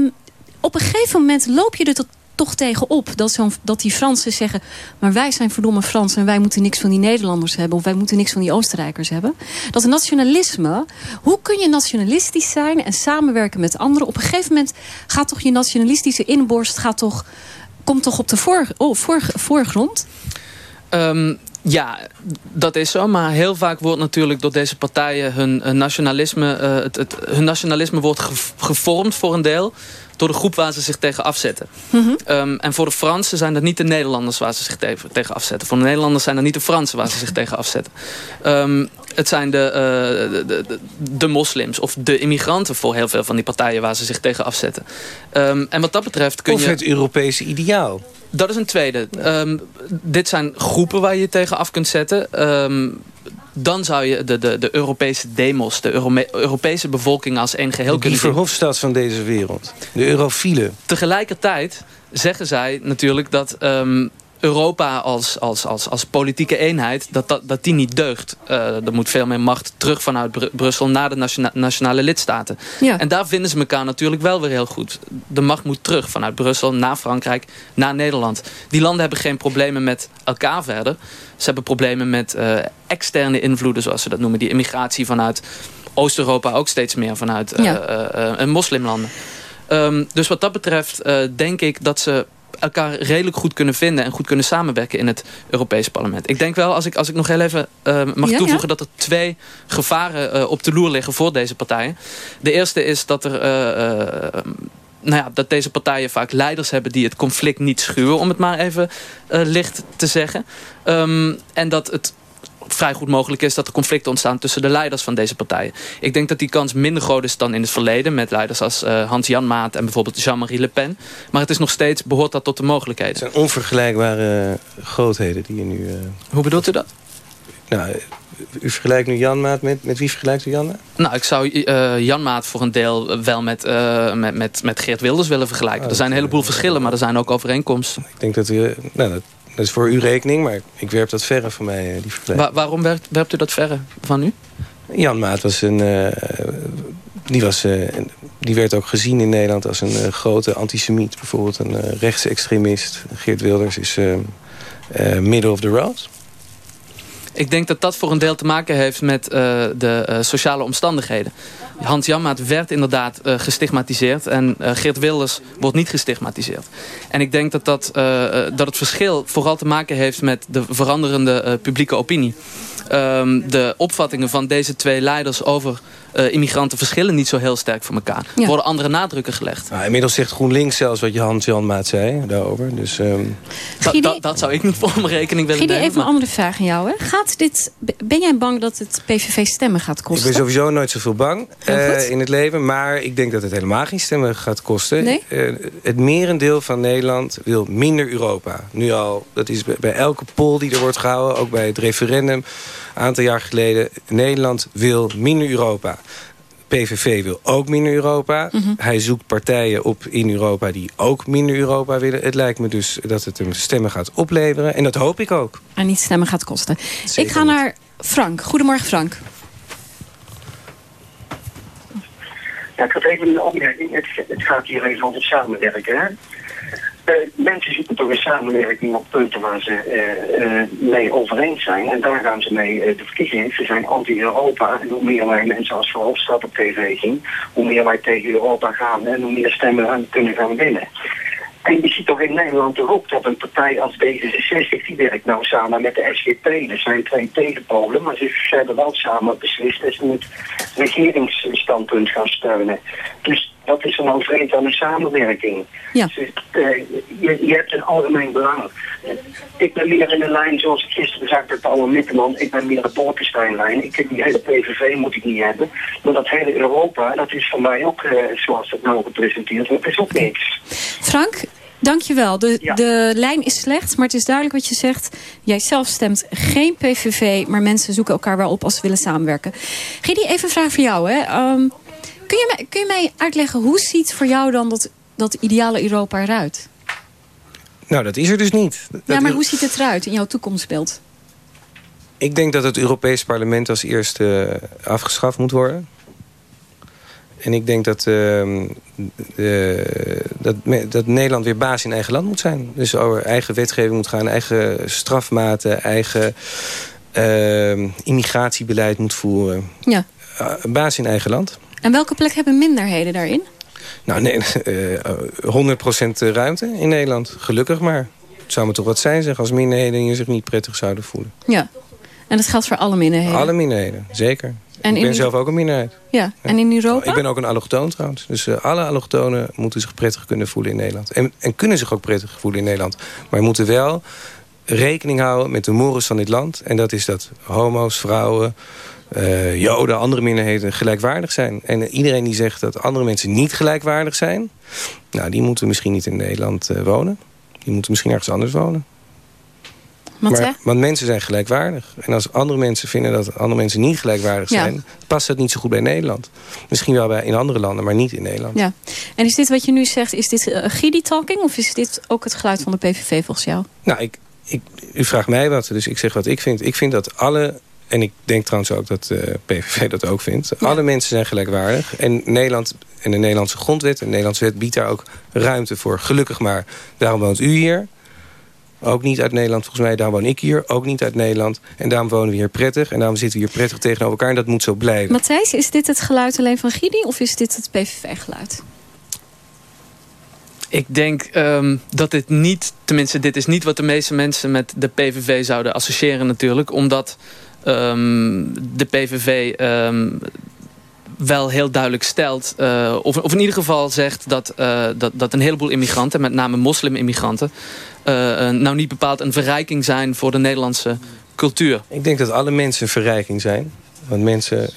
op een gegeven moment loop je er tot, toch tegen op. Dat, zo'n- dat die Fransen zeggen... maar wij zijn verdomme Fransen en wij moeten niks van die Nederlanders hebben... of wij moeten niks van die Oostenrijkers hebben. Dat nationalisme... Hoe kun je nationalistisch zijn en samenwerken met anderen? Op een gegeven moment gaat toch je nationalistische inborst... gaat toch komt toch op de voor, oh, voor, voorgrond?
Um, ja, dat is zo. Maar heel vaak wordt natuurlijk door deze partijen hun, hun nationalisme, uh, het, het, hun nationalisme wordt gevormd voor een deel door de groep waar ze zich tegen afzetten. Mm -hmm. um, en voor de Fransen zijn dat niet de Nederlanders waar ze zich tegen, tegen afzetten. Voor de Nederlanders zijn dat niet de Fransen waar ze zich tegen afzetten. Um, het zijn de, uh, de, de, de, moslims of de immigranten voor heel veel van die partijen waar ze zich tegen afzetten. Um, en wat dat betreft kun
of
je...
het Europese ideaal.
Dat is een tweede. Um, dit zijn groepen waar je je tegen af kunt zetten. Um, dan zou je de, de, de Europese demos, de Euro Europese bevolking als één geheel kunnen zien.
De Verhofstadt van deze wereld. De eurofielen.
Tegelijkertijd zeggen zij natuurlijk dat um, Europa als, als, als, als politieke eenheid, dat, dat, dat die niet deugt. Uh, er moet veel meer macht terug vanuit Br Brussel naar de nationa nationale lidstaten.
Ja.
En daar vinden ze elkaar natuurlijk wel weer heel goed. De macht moet terug vanuit Brussel naar Frankrijk, naar Nederland. Die landen hebben geen problemen met elkaar verder. Ze hebben problemen met uh, externe invloeden, zoals ze dat noemen. Die immigratie vanuit Oost-Europa ook steeds meer vanuit uh,
Ja.
uh, moslimlanden. Um, dus wat dat betreft denk ik dat ze elkaar redelijk goed kunnen vinden... en goed kunnen samenwerken in het Europese parlement. Ik denk wel, als ik, als ik nog heel even uh, mag
Ja,
toevoegen...
ja.
dat er twee gevaren uh, op de loer liggen voor deze partijen. De eerste is dat er... Uh, nou ja, dat deze partijen vaak leiders hebben die het conflict niet schuwen... om het maar even licht te zeggen. Um, en dat het vrij goed mogelijk is dat er conflicten ontstaan tussen de leiders van deze partijen. Ik denk dat die kans minder groot is dan in het verleden met leiders als uh, Hans-Jan Maat en bijvoorbeeld Jean-Marie Le Pen. Maar het is nog steeds, behoort dat tot de mogelijkheden.
Het zijn onvergelijkbare grootheden die je nu... Uh...
Hoe bedoelt u dat?
Nou, u vergelijkt nu Jan Maat met, met wie vergelijkt u Jan?
Nou, ik zou uh, Jan Maat voor een deel wel met, uh, met, met, met Geert Wilders willen vergelijken.
Oh,
er zijn een heleboel verschillen, maar er zijn ook overeenkomsten.
Ik denk dat u... Nou, dat, dat is voor uw rekening, maar ik werp dat verre van mij, die vergelijking.
Wa waarom werpt, werpt u dat verre van u?
Jan Maat was een... Uh, die, was, uh, die werd ook gezien in Nederland als een uh, grote antisemiet. Bijvoorbeeld een rechtsextremist. Geert Wilders is middle of the road.
Ik denk dat dat voor een deel te maken heeft met de sociale omstandigheden. Hans Janmaat werd inderdaad uh, gestigmatiseerd en Geert Wilders wordt niet gestigmatiseerd. En ik denk dat, dat, dat het verschil vooral te maken heeft met de veranderende publieke opinie. Um, de opvattingen van deze twee leiders over uh, immigranten verschillen niet zo heel sterk van elkaar. Er
Ja.
worden andere nadrukken gelegd.
Nou, inmiddels zegt GroenLinks zelfs wat je Hans-Jan Maat zei daarover. Dus, um...
Da da dat zou ik niet voor mijn rekening willen
Gidi,
nemen.
even een andere vraag aan jou. Hè. Gaat dit, ben jij bang dat het PVV stemmen gaat
Ik
kosten?
ben sowieso nooit zoveel bang uh,
goed.
in het leven. Maar ik denk dat het helemaal geen stemmen gaat kosten.
Nee?
Uh, het merendeel van Nederland wil minder Europa. Nu al, dat is bij, bij elke poll die er wordt gehouden. Ook bij het referendum een aantal jaar geleden. Nederland wil minder Europa. PVV wil ook minder Europa.
Mhm.
Hij zoekt partijen op in Europa die ook minder Europa willen. Het lijkt me dus dat het hem stemmen gaat opleveren. En dat hoop ik ook.
En niet stemmen gaat kosten.
Zeker
ik ga naar Frank. Goedemorgen Frank.
Ja, ik had even een opmerking. Het, het gaat hier even over samenwerken. Hè? Uh, mensen zoeken toch een samenwerking op punten waar ze uh, uh, mee overeen zijn. En daar gaan ze mee de verkiezingen. Ze zijn anti-Europa. En hoe meer wij mensen als Verhofstadt op tv zien, hoe meer wij tegen Europa gaan en hoe meer stemmen kunnen gaan winnen. En je ziet toch in Nederland toch ook dat een partij als D66, die werkt nou samen met de SGP. Er zijn twee tegenpolen, maar ze, ze hebben wel samen beslist dat ze het regeringsstandpunt gaan steunen. Dus dat is een overeenstemmende samenwerking.
Ja.
Dus, uh, je, je, hebt een algemeen belang. Ik ben meer in de lijn, zoals ik gisteren zei, met Paul Mitterman, ik ben meer de Bolkestein-lijn. Ik heb die hele PVV moet ik niet hebben. Maar dat hele Europa, dat is voor mij ook, uh, zoals het nou gepresenteerd wordt, is ook niks.
Frank, dankjewel. De, ja. de lijn is slecht, maar het is duidelijk wat je zegt. Jij zelf stemt geen PVV, maar mensen zoeken elkaar wel op als ze willen samenwerken. Gidi, even een vraag voor jou. Hè. Um, kun, je mij, kun je mij uitleggen, hoe ziet voor jou dan dat, dat ideale Europa eruit?
Nou, dat is er dus niet. Dat
ja, maar hoe ziet het eruit in jouw toekomstbeeld?
Ik denk dat het Europees parlement als eerste uh, afgeschaft moet worden. En ik denk dat, uh, de, dat, dat, Nederland weer baas in eigen land moet zijn. Dus over eigen wetgeving moet gaan, eigen strafmaten, eigen uh, immigratiebeleid moet voeren.
Ja.
baas in eigen land.
En welke plek hebben minderheden daarin?
Nou, nee, uh, 100% ruimte in Nederland. Gelukkig maar. Het zou me toch wat zijn zeg, als minderheden zich niet prettig zouden voelen.
Ja, en dat geldt voor alle minderheden?
Alle minderheden, zeker. En ik ben zelf ook een minderheid.
Ja. en in Europa?
Ik ben ook een allochtoon trouwens. Dus uh, alle allochtonen moeten zich prettig kunnen voelen in Nederland. En, en kunnen zich ook prettig voelen in Nederland. Maar moeten wel rekening houden met de mores van dit land. En dat is dat homo's, vrouwen, uh, joden, andere minderheden gelijkwaardig zijn. En iedereen die zegt dat andere mensen niet gelijkwaardig zijn... nou, die moeten misschien niet in Nederland uh, wonen. Die moeten misschien ergens anders wonen. Maar, want mensen zijn gelijkwaardig. En als andere mensen vinden dat andere mensen niet gelijkwaardig zijn... past dat niet zo goed bij Nederland. Misschien wel bij in andere landen, maar niet in Nederland.
Ja. En is dit wat je nu zegt, is dit uh, Gidi-talking... of is dit ook het geluid van de PVV volgens jou?
Nou, ik, ik, u vraagt mij wat, dus ik zeg wat ik vind. Ik vind dat alle en ik denk trouwens ook dat de uh, PVV dat ook vindt. Alle mensen zijn gelijkwaardig. En Nederland en de Nederlandse grondwet en de Nederlandse wet biedt daar ook ruimte voor. Gelukkig maar. Daarom woont u hier. Ook niet uit Nederland, volgens mij. Daarom woon ik hier, ook niet uit Nederland. En daarom wonen we hier prettig. En daarom zitten we hier prettig tegenover elkaar. En dat moet zo blijven.
Matthijs, is dit het geluid alleen van Gidi of is dit het PVV-geluid?
Ik denk um, dat dit niet, tenminste dit is niet wat de meeste mensen met de PVV zouden associëren natuurlijk. Omdat um, de PVV um, ehm, wel heel duidelijk stelt... Uh, of, of, in ieder geval zegt dat, uh, dat, dat een heleboel immigranten... met name moslim-immigranten... Uh, nou niet bepaald een verrijking zijn voor de Nederlandse cultuur.
Ik denk dat alle mensen een verrijking zijn. Want mensen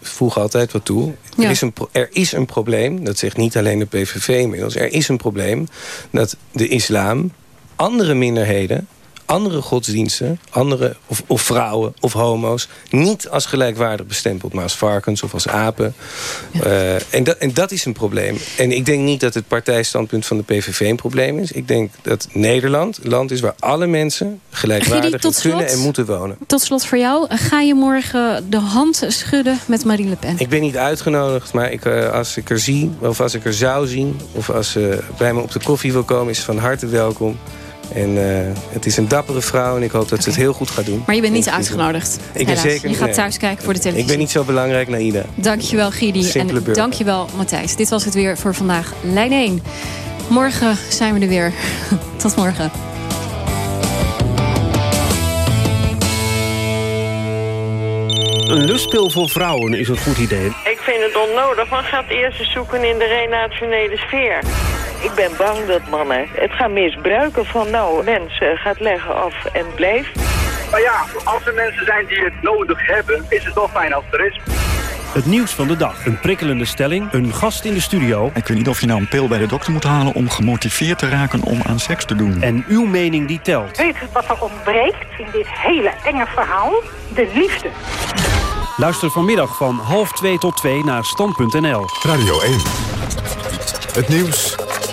voegen altijd wat toe. Er, is een, er is een probleem, dat zegt niet alleen de PVV inmiddels... er is een probleem dat de islam andere minderheden andere godsdiensten, andere, of, of, vrouwen of homo's... niet als gelijkwaardig bestempeld, maar als varkens of als apen. Uh, en, dat, en dat is een probleem. En ik denk niet dat het partijstandpunt van de PVV een probleem is. Ik denk dat Nederland een land is waar alle mensen gelijkwaardig kunnen en moeten wonen.
Tot slot voor jou, ga je morgen de hand schudden met Marine Le Pen?
Ik ben niet uitgenodigd, maar ik, uh, als ik er zie, of als ik er zou zien... of als ze bij me op de koffie wil komen, is van harte welkom... En uh, het is een dappere vrouw en ik hoop dat ze het heel goed gaat doen.
Maar je bent niet uitgenodigd.
Ik ben zeker
Je gaat thuis kijken voor de televisie.
Ik ben niet zo belangrijk, Naida.
Dankjewel, Gidi. Simpele en burger. dankjewel, Matthijs. Dit was het weer voor vandaag. Lijn 1. Morgen zijn we er weer. Tot morgen.
Een lustpil voor vrouwen is een goed idee.
Ik vind het onnodig, maar gaat eerst eens zoeken in de renationele sfeer. Ik ben bang dat mannen het gaan misbruiken van nou, mensen gaat leggen af en blijf.
Maar ja, als er mensen zijn die het nodig hebben, is het toch fijn als er is.
Het nieuws van de dag. Een prikkelende stelling, een gast in de studio.
Ik weet niet of je nou een pil bij de dokter moet halen... om gemotiveerd te raken om aan seks te doen.
En uw mening die telt.
Weet wat er ontbreekt in dit hele enge verhaal? De liefde.
Luister vanmiddag van half 2 tot 2 naar stand.nl.
Radio 1. Het nieuws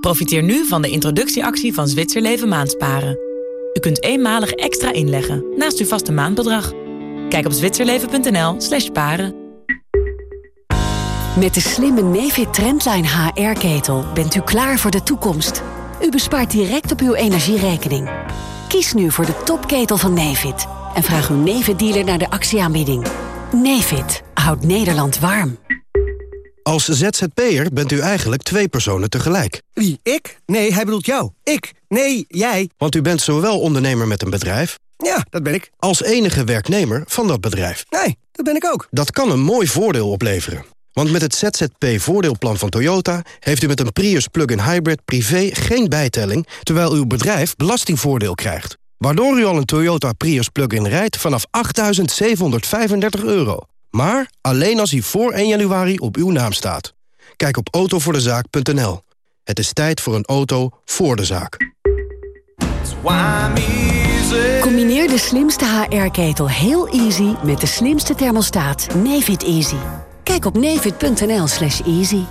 Profiteer nu van de introductieactie van Zwitserleven Maandsparen. U kunt eenmalig extra inleggen naast uw vaste maandbedrag. Kijk op zwitserleven.nl slash paren.
Met de slimme Nefit Trendline HR-ketel bent u klaar voor de toekomst. U bespaart direct op uw energierekening. Kies nu voor de topketel van Nefit en vraag uw Nefit-dealer naar de actieaanbieding. Nefit houdt Nederland warm.
Als ZZP'er bent u eigenlijk twee personen tegelijk.
Wie, ik? Nee, hij bedoelt jou. Ik? Nee, jij.
Want u bent zowel ondernemer met een bedrijf...
Ja, dat ben ik.
...als enige werknemer van dat bedrijf.
Nee, dat ben ik ook.
Dat kan een mooi voordeel opleveren. Want met het ZZP-voordeelplan van Toyota... heeft u met een Prius plug-in hybrid privé geen bijtelling... terwijl uw bedrijf belastingvoordeel krijgt. Waardoor u al een Toyota Prius plug-in rijdt vanaf 8.735 euro. Maar alleen als hij voor 1 januari op uw naam staat. Kijk op autovoordezaak.nl. Het is tijd voor een auto voor de zaak.
Combineer de slimste HR-ketel heel easy met de slimste thermostaat Nefit Easy. Kijk op nefit.nl slash easy.